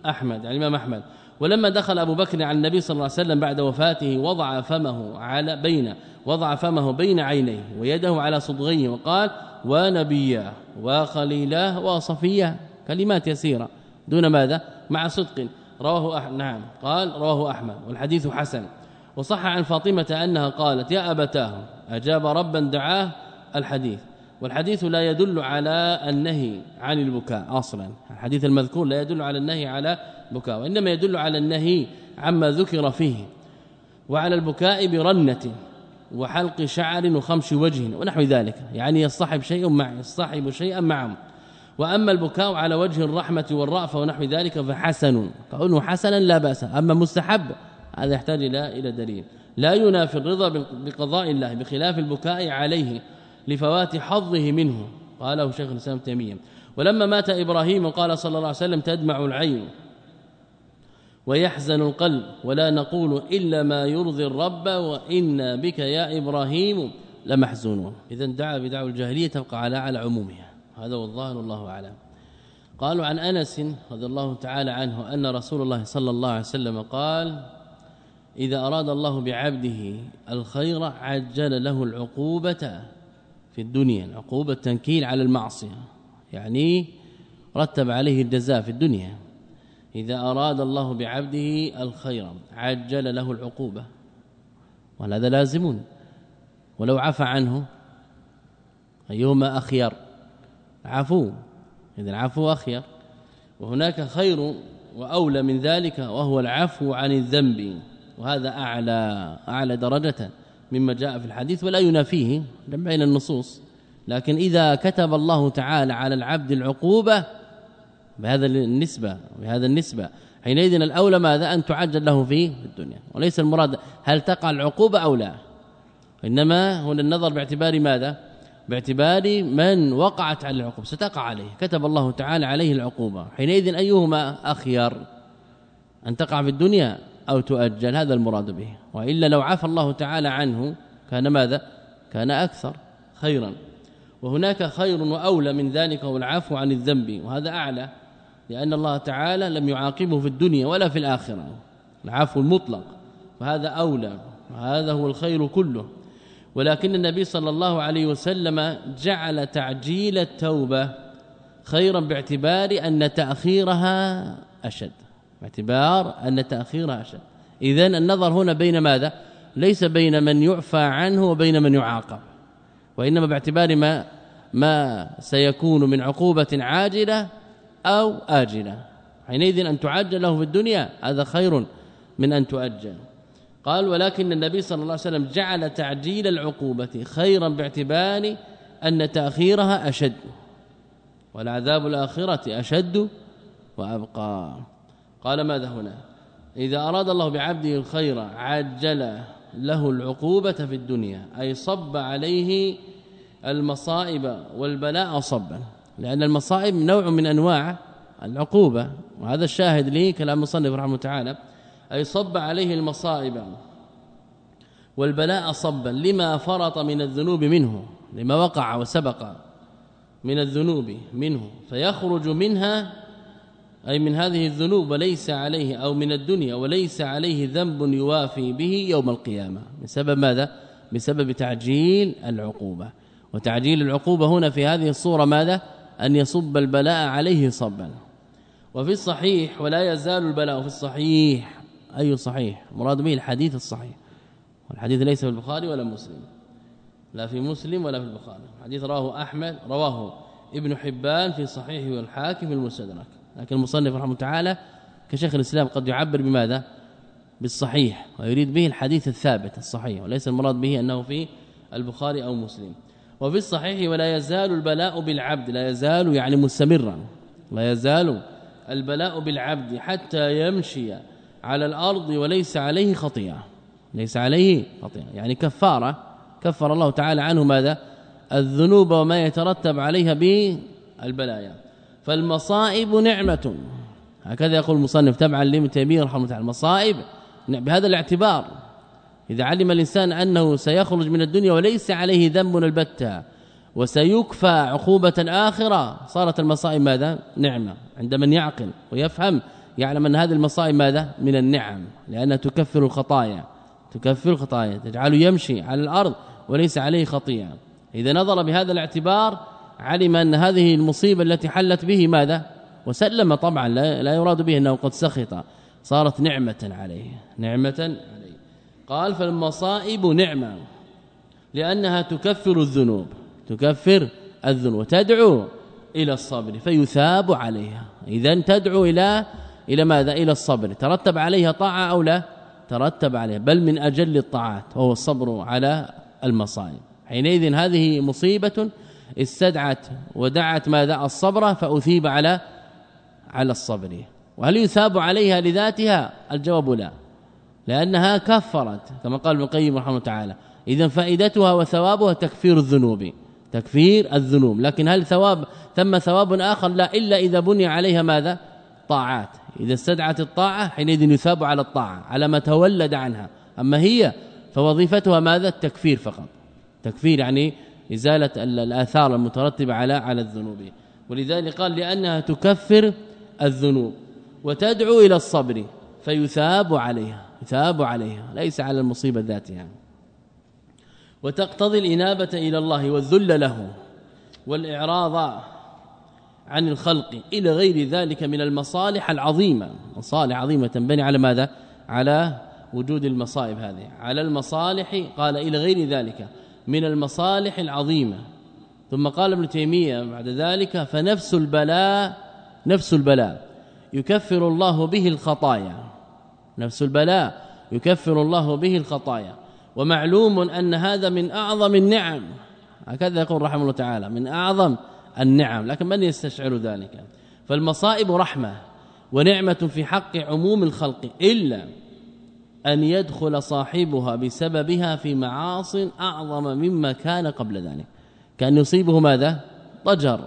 أحمد يعني الإمام أحمد. ولما دخل أبو بكر على النبي صلى الله عليه وسلم بعد وفاته وضع فمه على بين وضع فمه بين عينيه ويده على صدغيه وقال ونبياه وخليلاه وصفيه كلمات يسيرة. دون ماذا؟ مع صدق. رواه أح... نعم. قال رواه أحمد. والحديث حسن. وصح عن فاطمة أنها قالت يا أبتاه أجاب ربا دعاه الحديث والحديث لا يدل على النهي عن البكاء أصلا الحديث المذكور لا يدل على النهي على بكاء وإنما يدل على النهي عما ذكر فيه وعلى البكاء برنة وحلق شعر وخمش وجه ونحو ذلك يعني يصطحب شيء مع يصطحب شيئا معه وأما البكاء على وجه الرحمة والرأفة ونحو ذلك فحسن كونه حسنا لا بأس أما مستحب هذا يحتاج إلى إلى دليل. لا ينافي الرضا بقضاء الله بخلاف البكاء عليه لفوات حظه منه قاله شيخ الإسلام تيمية. ولما مات إبراهيم قال صلى الله عليه وسلم تدمع العين ويحزن القلب ولا نقول إلا ما يرضي الرب وإن بك يا إبراهيم لمحزونون اذا دعا بدعوى الجاهلية تبقى على على عمومها. هذا والله الله أعلم. قالوا عن أنس رضي الله تعالى عنه أن رسول الله صلى الله عليه وسلم قال إذا أراد الله بعبده الخير عجل له العقوبة في الدنيا عقوبة تنكيل على المعصية. يعني رتب عليه الجزاء في الدنيا. إذا أراد الله بعبده الخير عجل له العقوبة. وهذا لازمون. ولو عفى عنه. أيهما أخير؟ عفو. إذا العفو أخير. وهناك خير وأولى من ذلك وهو العفو عن الذنب. وهذا أعلى أعلى درجة مما جاء في الحديث ولا ينافيه بين النصوص. لكن إذا كتب الله تعالى على العبد العقوبة بهذا النسبة بهذا النسبة حينئذ الأولى ماذا؟ أن تعجل له في الدنيا. وليس المراد هل تقع العقوبة أو لا. إنما هنا النظر باعتبار ماذا؟ باعتبار من وقعت على العقوبة ستقع عليه. كتب الله تعالى عليه العقوبة. حينئذ أيهما اخير أن تقع في الدنيا أو تؤجل هذا المراد به. وإلا لو عفى الله تعالى عنه كان ماذا؟ كان أكثر خيرا. وهناك خير وأولى من ذلك هو العفو عن الذنب وهذا أعلى لأن الله تعالى لم يعاقبه في الدنيا ولا في الآخرة. العفو المطلق فهذا أولى وهذا هو الخير كله. ولكن النبي صلى الله عليه وسلم جعل تعجيل التوبة خيرا باعتبار أن تأخيرها أشد. باعتبار أن تاخيرها أشد. اذا النظر هنا بين ماذا؟ ليس بين من يعفى عنه وبين من يعاقب. وإنما باعتبار ما ما سيكون من عقوبة عاجلة أو آجلة. حينئذ أن تعجل له في الدنيا هذا خير من أن تؤجل. قال ولكن النبي صلى الله عليه وسلم جعل تعجيل العقوبة خيرا باعتبار أن تأخيرها أشد والعذاب الآخرة أشد وأبقى. قال ماذا هنا؟ إذا أراد الله بعبده الخير عجل له العقوبة في الدنيا أي صب عليه المصائب والبلاء صبا لأن المصائب نوع من أنواع العقوبة وهذا الشاهد لي كلام المصنف رحمه تعالى أي صب عليه المصائب والبلاء صبا لما فرط من الذنوب منه لما وقع وسبق من الذنوب منه فيخرج منها أي من هذه الذنوب وليس عليه أو من الدنيا وليس عليه ذنب يوافي به يوم القيامة. بسبب ماذا؟ بسبب تعجيل العقوبة. وتعجيل العقوبة هنا في هذه الصورة ماذا؟ أن يصب البلاء عليه صبا. وفي الصحيح ولا يزال البلاء في الصحيح. أي صحيح؟ مراد به الحديث الصحيح. والحديث ليس في البخاري ولا مسلم. لا في مسلم ولا في البخاري. حديث رواه أحمد رواه ابن حبان في صحيحه والحاكم المستدرك. لكن المصنف رحمه تعالى كشيخ الإسلام قد يعبر بماذا؟ بالصحيح ويريد به الحديث الثابت الصحيح وليس المراد به أنه في البخاري أو مسلم. وفي الصحيح ولا يزال البلاء بالعبد لا يزال يعني مستمرا لا يزال البلاء بالعبد حتى يمشي على الأرض وليس عليه خطيئة ليس عليه خطيئة. يعني كفارة كفر الله تعالى عنه ماذا؟ الذنوب وما يترتب عليها بالبلايا. فالمصائب نعمة. هكذا يقول المصنف تبعا لابن تيمية رحمه الله. المصائب بهذا الاعتبار. إذا علم الإنسان أنه سيخرج من الدنيا وليس عليه ذنب البتة وسيكفى عقوبة آخرة صارت المصائب ماذا؟ نعمة. عند من يعقل ويفهم يعلم أن هذه المصائب ماذا؟ من النعم لأنها تكفر الخطايا. تكفر الخطايا تجعله يمشي على الأرض وليس عليه خطيئة. إذا نظر بهذا الاعتبار علم أن هذه المصيبة التي حلت به ماذا؟ وسلم طبعا لا يراد به أنه قد سخط. صارت نعمة عليه نعمة قال فالمصائب نعمة لأنها تكفر الذنوب تكفر الذنوب وتدعو إلى الصبر فيثاب عليها. اذا تدعو إلى إلى ماذا؟ إلى الصبر. ترتب عليها طاعة أو لا؟ ترتب عليها بل من أجل الطاعات وهو الصبر على المصائب. حينئذ هذه مصيبة استدعت ودعت ماذا؟ الصبر فأثيب على على الصبر. وهل يثاب عليها لذاتها؟ الجواب لا لأنها كفرت كما قال ابن القيم رحمه الله تعالى. اذا فائدتها وثوابها تكفير الذنوب تكفير الذنوب. لكن هل ثواب ثم ثواب آخر؟ لا إلا إذا بني عليها ماذا؟ طاعات. إذا استدعت الطاعة حينئذ يثاب على الطاعة على ما تولد عنها. أما هي فوظيفتها ماذا؟ التكفير فقط. تكفير يعني إزالة الآثار المترتبة على على الذنوب. ولذلك قال لأنها تكفر الذنوب وتدعو إلى الصبر فيثاب عليها يثاب عليها ليس على المصيبة ذاتها. وتقتضي الإنابة إلى الله والذل له والإعراض عن الخلق إلى غير ذلك من المصالح العظيمة. مصالح عظيمة تنبني على ماذا؟ على وجود المصائب هذه. على المصالح قال إلى غير ذلك. من المصالح العظيمة. ثم قال ابن تيمية بعد ذلك فنفس البلاء نفس البلاء يكفر الله به الخطايا. نفس البلاء يكفر الله به الخطايا. ومعلوم أن هذا من أعظم النعم. هكذا يقول رحمه الله تعالى من أعظم النعم. لكن من يستشعر ذلك؟ فالمصائب رحمة ونعمة في حق عموم الخلق إلا أن يدخل صاحبها بسببها في معاص أعظم مما كان قبل ذلك. كان يصيبه ماذا؟ ضجر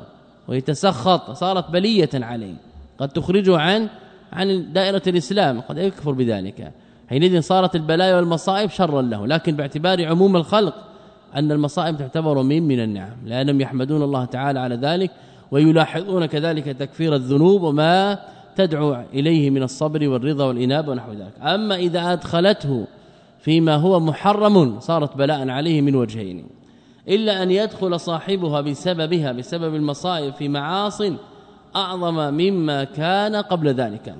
ويتسخط صارت بلية عليه. قد تخرجه عن عن دائرة الإسلام قد يكفر بذلك. حينئذ صارت البلايا والمصائب شرا له. لكن باعتبار عموم الخلق أن المصائب تعتبر من من النعم. لانهم يحمدون الله تعالى على ذلك ويلاحظون كذلك تكفير الذنوب وما تدعو إليه من الصبر والرضا والإنابة ونحو ذلك. أما إذا أدخلته فيما هو محرم صارت بلاء عليه من وجهين. إلا أن يدخل صاحبها بسببها بسبب المصائب في معاص أعظم مما كان قبل ذلك.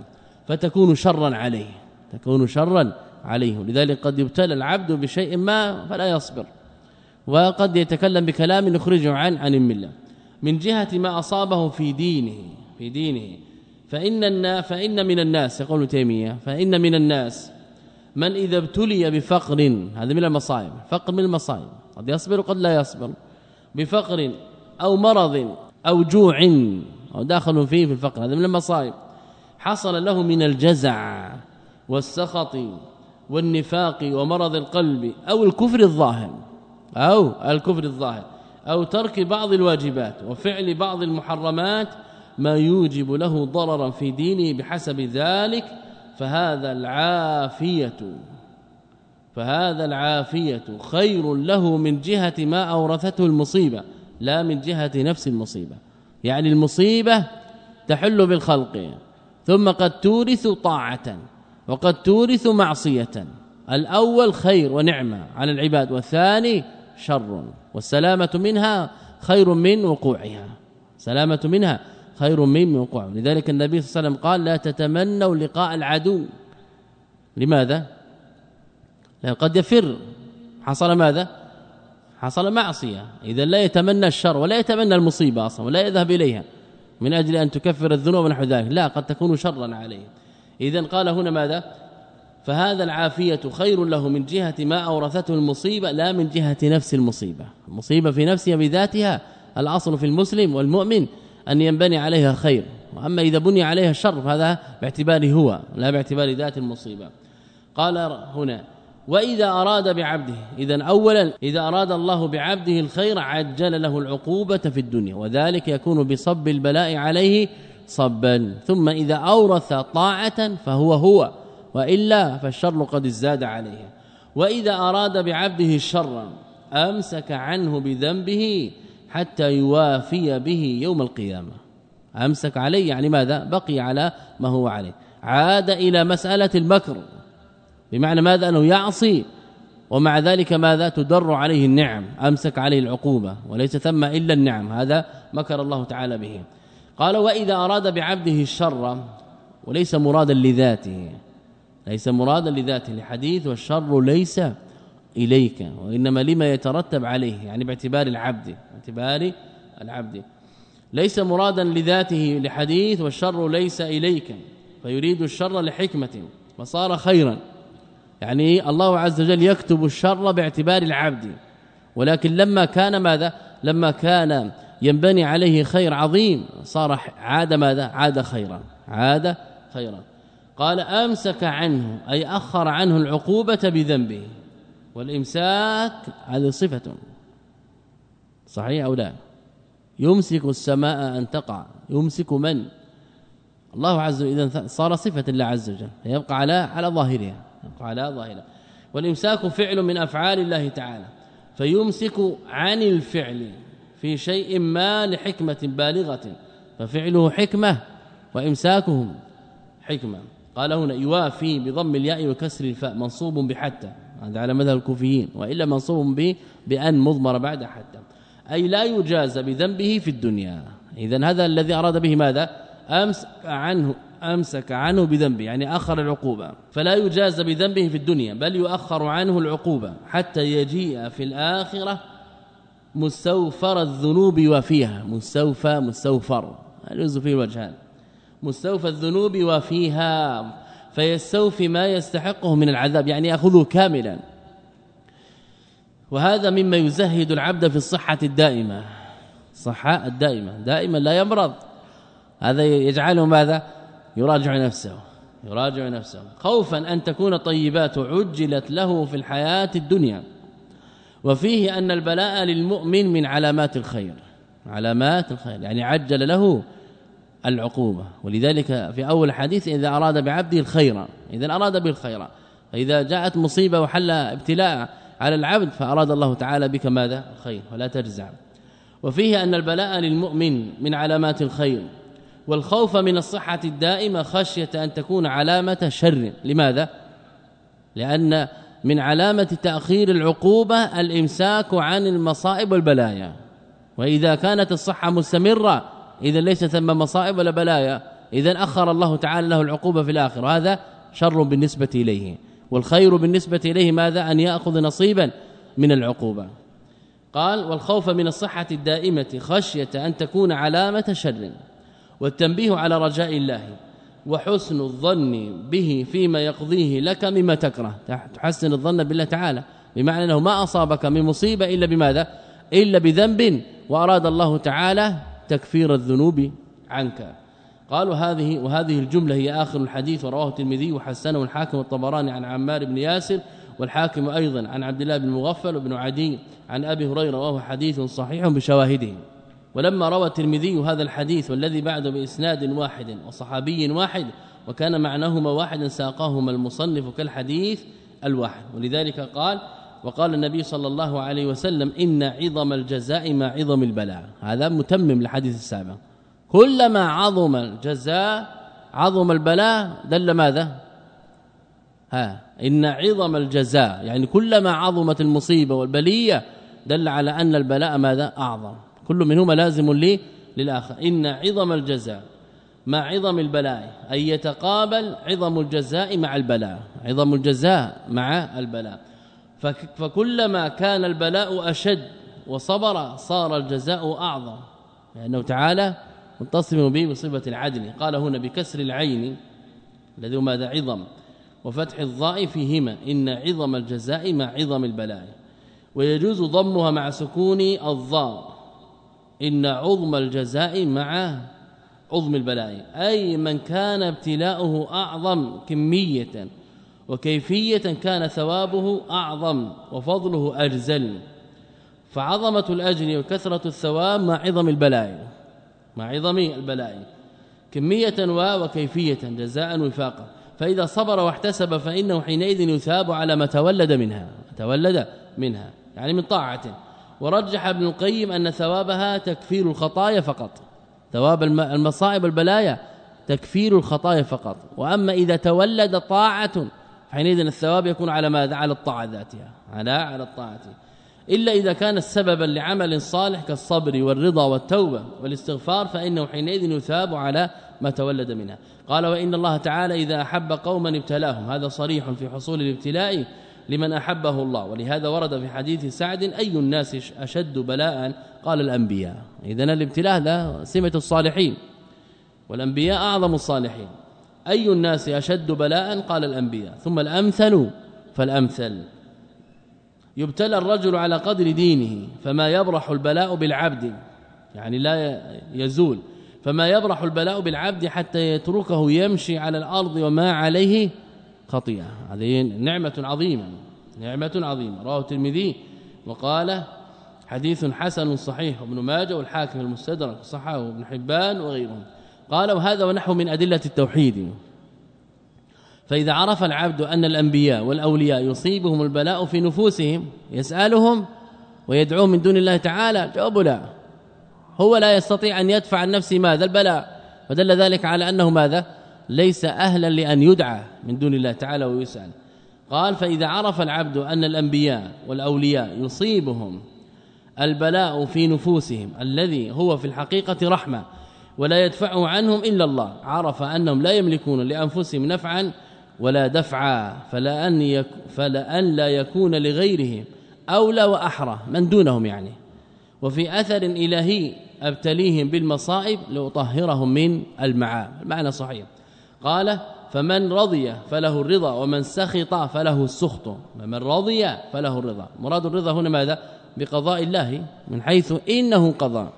فتكون شرا عليه تكون شرا عليه. لذلك قد يبتلى العبد بشيء ما فلا يصبر. وقد يتكلم بكلام يخرجه عن عن الملة. من جهة ما أصابه في دينه في دينه فإن فإن من الناس يقول تيمية فإن من الناس من إذا ابتلي بفقر هذا من المصائب فقر من المصائب قد يصبر وقد لا يصبر بفقر أو مرض أو جوع أو داخل فيه في الفقر هذا من المصائب. حصل له من الجزع والسخط والنفاق ومرض القلب أو الكفر الظاهر أو الكفر الظاهر أو ترك بعض الواجبات وفعل بعض المحرمات ما يوجب له ضررا في دينه بحسب ذلك فهذا العافية. فهذا العافية خير له من جهة ما أورثته المصيبة لا من جهة نفس المصيبة. يعني المصيبة تحل بالخلق ثم قد تورث طاعة وقد تورث معصية. الأول خير ونعمة على العباد والثاني شر والسلامة منها خير من وقوعها. سلامة منها خير من وقوعها لذلك النبي صلى الله عليه وسلم قال لا تتمنوا لقاء العدو. لماذا؟ لأن قد يفر. حصل ماذا؟ حصل معصية. إذا لا يتمنى الشر ولا يتمنى المصيبة أصلا ولا يذهب إليها من أجل أن تكفر الذنوب ونحو ذلك. لا قد تكون شرا عليه. اذا قال هنا ماذا؟ فهذا العافية خير له من جهة ما أورثته المصيبة لا من جهة نفس المصيبة. المصيبة في نفسها بذاتها الأصل في المسلم والمؤمن. أن ينبني عليها خير. وأما إذا بني عليها الشر فهذا باعتباره هو لا باعتبار ذات المصيبة. قال هنا وإذا أراد بعبده اذا اولا إذا أراد الله بعبده الخير عجل له العقوبة في الدنيا وذلك يكون بصب البلاء عليه صبا. ثم إذا أورث طاعة فهو هو وإلا فالشر قد ازداد عليه. وإذا أراد بعبده الشر أمسك عنه بذنبه حتى يوافي به يوم القيامة. أمسك عليه يعني ماذا؟ بقي على ما هو عليه. عاد إلى مسألة المكر بمعنى ماذا؟ أنه يعصي. ومع ذلك ماذا؟ تدر عليه النعم. أمسك عليه العقوبة. وليس ثم إلا النعم. هذا مكر الله تعالى به. قال وإذا أراد بعبده الشر وليس مرادا لذاته. ليس مرادا لذاته. لحديث والشر ليس إليك وإنما لما يترتب عليه يعني باعتبار العبد باعتبار العبد. ليس مرادا لذاته لحديث والشر ليس إليك فيريد الشر لحكمة فصار خيرا. يعني الله عز وجل يكتب الشر باعتبار العبد. ولكن لما كان ماذا؟ لما كان ينبني عليه خير عظيم صار عاد ماذا؟ عاد خيرا عاد خيرا. قال أمسك عنه أي أخر عنه العقوبة بذنبه. والإمساك هذه صفة صحيح أو لا؟ يمسك السماء أن تقع. يمسك من؟ الله عز وجل. اذا صار صفة الله عز وجل. يبقى على على ظاهرها. على ظاهره والإمساك فعل من أفعال الله تعالى. فيمسك عن الفعل في شيء ما لحكمة بالغة. ففعله حكمة وامساكه حكمة. قال هنا يوافي بضم الياء وكسر الفاء منصوب بحتى. هذا على مذهب الكوفيين وإلا منصوب به بأن مضمر بعد حتى. أي لا يجاز بذنبه في الدنيا. اذا هذا الذي أراد به ماذا؟ امسك عنه أمسك عنه بذنبه يعني أخر العقوبة. فلا يجاز بذنبه في الدنيا بل يؤخر عنه العقوبة حتى يجيء في الآخرة مستوفر الذنوب وفيها. مستوفى مستوفر. يجوز فيه وجهان مستوفى الذنوب وفيها. فيستوفي ما يستحقه من العذاب يعني يأخذه كاملا. وهذا مما يزهد العبد في الصحة الدائمة. الصحة الدائمة دائما لا يمرض. هذا يجعله ماذا؟ يراجع نفسه يراجع نفسه. خوفا أن تكون طيبات عجلت له في الحياة الدنيا. وفيه أن البلاء للمؤمن من علامات الخير. علامات الخير يعني عجل له العقوبة. ولذلك في أول حديث إذا أراد بعبده الخير إذا أراد به الخير. فإذا جاءت مصيبة وحل ابتلاء على العبد فأراد الله تعالى بك ماذا؟ الخير ولا تجزع. وفيه أن البلاء للمؤمن من علامات الخير والخوف من الصحة الدائمة خشية أن تكون علامة شر. لماذا؟ لأن من علامة تأخير العقوبة الإمساك عن المصائب والبلايا. وإذا كانت الصحة مستمرة إذا ليس ثم مصائب ولا بلايا. إذا أخر الله تعالى له العقوبة في الآخر هذا شر بالنسبة إليه. والخير بالنسبة إليه ماذا؟ أن يأخذ نصيبا من العقوبة. قال والخوف من الصحة الدائمة خشية أن تكون علامة شر. والتنبيه على رجاء الله. وحسن الظن به فيما يقضيه لك مما تكره. تحسن الظن بالله تعالى. بمعنى أنه ما أصابك من مصيبة إلا بماذا؟ إلا بذنب. وأراد الله تعالى تكفير الذنوب عنك. قالوا هذه وهذه الجملة هي آخر الحديث ورواه الترمذي وحسنه الحاكم والطبراني عن عمار بن ياسر والحاكم أيضا عن عبد الله بن مغفل وابن عدي عن أبي هريرة وهو حديث صحيح بشواهده. ولما روى الترمذي هذا الحديث والذي بعده بإسناد واحد وصحابي واحد وكان معناهما واحدا ساقاهما المصنف كالحديث الواحد. ولذلك قال وقال النبي صلى الله عليه وسلم إن عظم الجزاء مع عظم البلاء. هذا متمم لحديث السابق. كلما عظم الجزاء عظم البلاء دل ماذا؟ ها إن عظم الجزاء يعني كلما عظمت المصيبة والبلية دل على أن البلاء ماذا؟ أعظم. كل منهما لازم لي للآخر. إن عظم الجزاء مع عظم البلاء أي يتقابل عظم الجزاء مع البلاء. عظم الجزاء مع البلاء. فكلما كان البلاء أشد وصبر صار الجزاء أعظم. لأنه تعالى متصف به بصفة العدل. قال هنا بكسر العين الذي ماذا؟ عظم. وفتح الضاء فيهما. إن عظم الجزاء مع عظم البلاء. ويجوز ضمها مع سكون الضاء إن عظم الجزاء مع عظم البلاء. أي من كان ابتلاؤه أعظم كمية. وكيفية كان ثوابه أعظم وفضله أجزل. فعظمة الأجر وكثرة الثواب مع عظم البلاء مع عظم البلاء. كمية وكيفية جزاء وفاقا. فإذا صبر واحتسب فإنه حينئذ يثاب على ما تولد منها تولد منها يعني من طاعة. ورجح ابن القيم أن ثوابها تكفير الخطايا فقط. ثواب المصائب والبلايا تكفير الخطايا فقط. وأما إذا تولد طاعة حينئذ الثواب يكون على ماذا؟ على الطاعة ذاتها. على على الطاعة. إلا إذا كان سببا لعمل صالح كالصبر والرضا والتوبة والاستغفار فإنه حينئذ يثاب على ما تولد منها. قال وإن الله تعالى إذا أحب قوما ابتلاهم. هذا صريح في حصول الابتلاء لمن أحبه الله. ولهذا ورد في حديث سعد أي الناس أشد بلاء؟ قال الأنبياء. إذا الابتلاء ده سمة الصالحين والأنبياء أعظم الصالحين. أي الناس أشد بلاء؟ قال الأنبياء. ثم الأمثل فالأمثل. يبتلى الرجل على قدر دينه فما يبرح البلاء بالعبد. يعني لا يزول. فما يبرح البلاء بالعبد حتى يتركه يمشي على الأرض وما عليه خطيئة. هذه نعمة عظيمة نعمة عظيمة. رواه الترمذي وقال حديث حسن صحيح. ابن ماجه والحاكم المستدرك صححه ابن حبان وغيرهم. قال وهذا ونحو من أدلة التوحيد. فإذا عرف العبد أن الأنبياء والأولياء يصيبهم البلاء في نفوسهم يسألهم ويدعوهم من دون الله تعالى جواب لا. هو لا يستطيع أن يدفع عن نفسه ماذا؟ البلاء. ودل ذلك على أنه ماذا؟ ليس أهلا لأن يدعى من دون الله تعالى ويسأل. قال فإذا عرف العبد أن الأنبياء والأولياء يصيبهم البلاء في نفوسهم الذي هو في الحقيقة رحمة ولا يدفعه عنهم إلا الله. عرف أنهم لا يملكون لأنفسهم نفعا ولا دفعا فلا أن, يك فلا أن لا يكون لغيرهم أولى وأحرى من دونهم يعني. وفي أثر إلهي أبتليهم بالمصائب لأطهرهم من المعاب. المعنى صحيح. قال فمن رضي فله الرضا ومن سخط فله السخط. فمن رضي فله الرضا. مراد الرضا هنا ماذا؟ بقضاء الله من حيث إنه قضاء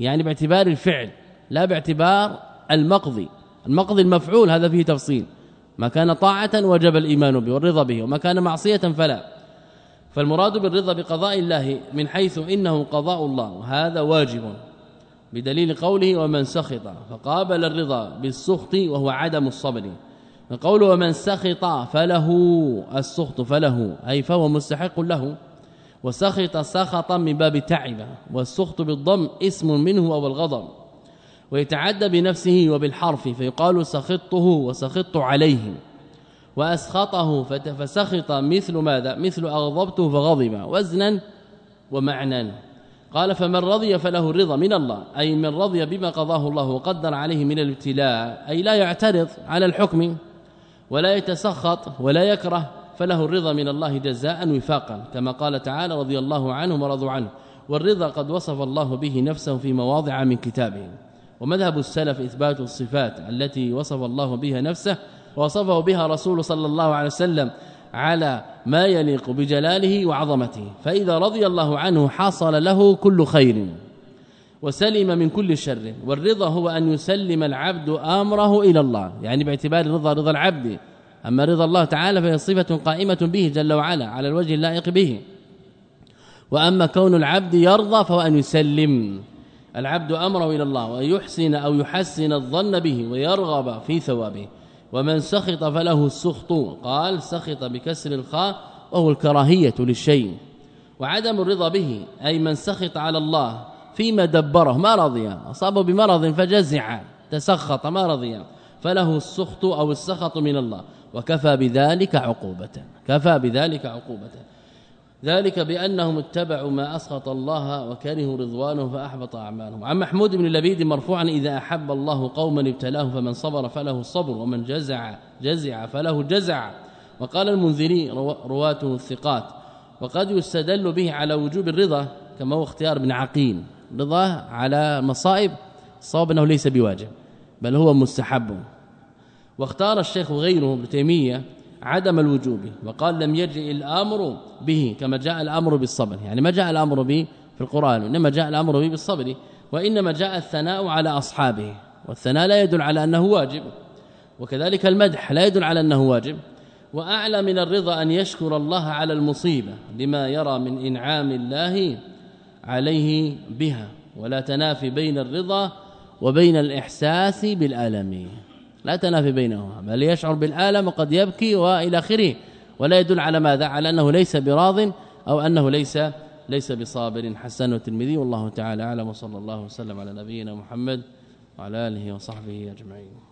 يعني باعتبار الفعل. لا باعتبار المقضي. المقضي المفعول هذا فيه تفصيل. ما كان طاعة وجب الإيمان به والرضا به وما كان معصية فلا. فالمراد بالرضا بقضاء الله من حيث إنه قضاء الله وهذا واجب بدليل قوله ومن سخط فقابل الرضا بالسخط وهو عدم الصبر. قول ومن سخط فله السخط فله أي فهو مستحق له. وسخط سخطا من باب تعب والسخط بالضم اسم منه أو الغضب. ويتعدى بنفسه وبالحرف فيقال سخطته وسخطت عليه. وأسخطه فسخط مثل ماذا؟ مثل أغضبته فغضب. وزنا ومعنى قال فمن رضي فله الرضا من الله. أي من رضي بما قضاه الله وقدر عليه من الابتلاء. أي لا يعترض على الحكم ولا يتسخط ولا يكره فله الرضا من الله جزاء وفاقا. كما قال تعالى رضي الله عنهم ورضوا عنه والرضا قد وصف الله به نفسه في مواضع من كتابه. ومذهب السلف إثبات الصفات التي وصف الله بها نفسه ووصفه بها رسول صلى الله عليه وسلم على ما يليق بجلاله وعظمته. فإذا رضي الله عنه حصل له كل خير وسلم من كل شر. والرضا هو أن يسلم العبد أمره إلى الله. يعني باعتبار الرضا رضا العبد. أما رضا الله تعالى فهي صفة قائمة به جل وعلا على الوجه اللائق به. وأما كون العبد يرضى فهو أن يسلم. العبد أمره إلى الله وأن يحسن أو يحسن الظن به ويرغب في ثوابه. ومن سخط فله السخط. قال سخط بكسر الخاء وهو الكراهية للشيء. وعدم الرضا به أي من سخط على الله فيما دبره ما رضي. اصابه بمرض فجزع تسخط ما رضي. فله السخط أو السخط من الله. وكفى بذلك عقوبة كفى بذلك عقوبة. ذلك بأنهم اتبعوا ما أسخط الله وكرهوا رضوانه فأحبط أعمالهم. عن محمود بن لبيد مرفوعا إذا أحب الله قوما ابتلاه فمن صبر فله الصبر ومن جزع جزع فله جزع. وقال المنذري رواته الثقات وقد يستدل به على وجوب الرضا كما هو اختيار ابن عقيل. رضا على مصائب صواب أنه ليس بواجب بل هو مستحب. واختار الشيخ غيره ابن تيمية عدم الوجوب وقال لم يجئ الأمر به كما جاء الأمر بالصبر. يعني ما جاء الأمر به في القرآن انما جاء الأمر به بالصبر وإنما جاء الثناء على أصحابه. والثناء لا يدل على أنه واجب وكذلك المدح لا يدل على أنه واجب. وأعلى من الرضا أن يشكر الله على المصيبة لما يرى من إنعام الله عليه بها. ولا تنافي بين الرضا وبين الإحساس بالألم. لا تنافي بينهما. بل يشعر بالآلم وقد يبكي وإلى آخره. ولا يدل على ماذا؟ على أنه ليس براض أو أنه ليس ليس بصابر. حسن الترمذي والله تعالى أعلم. وصلى الله وسلم على نبينا محمد وعلى آله وصحبه أجمعين.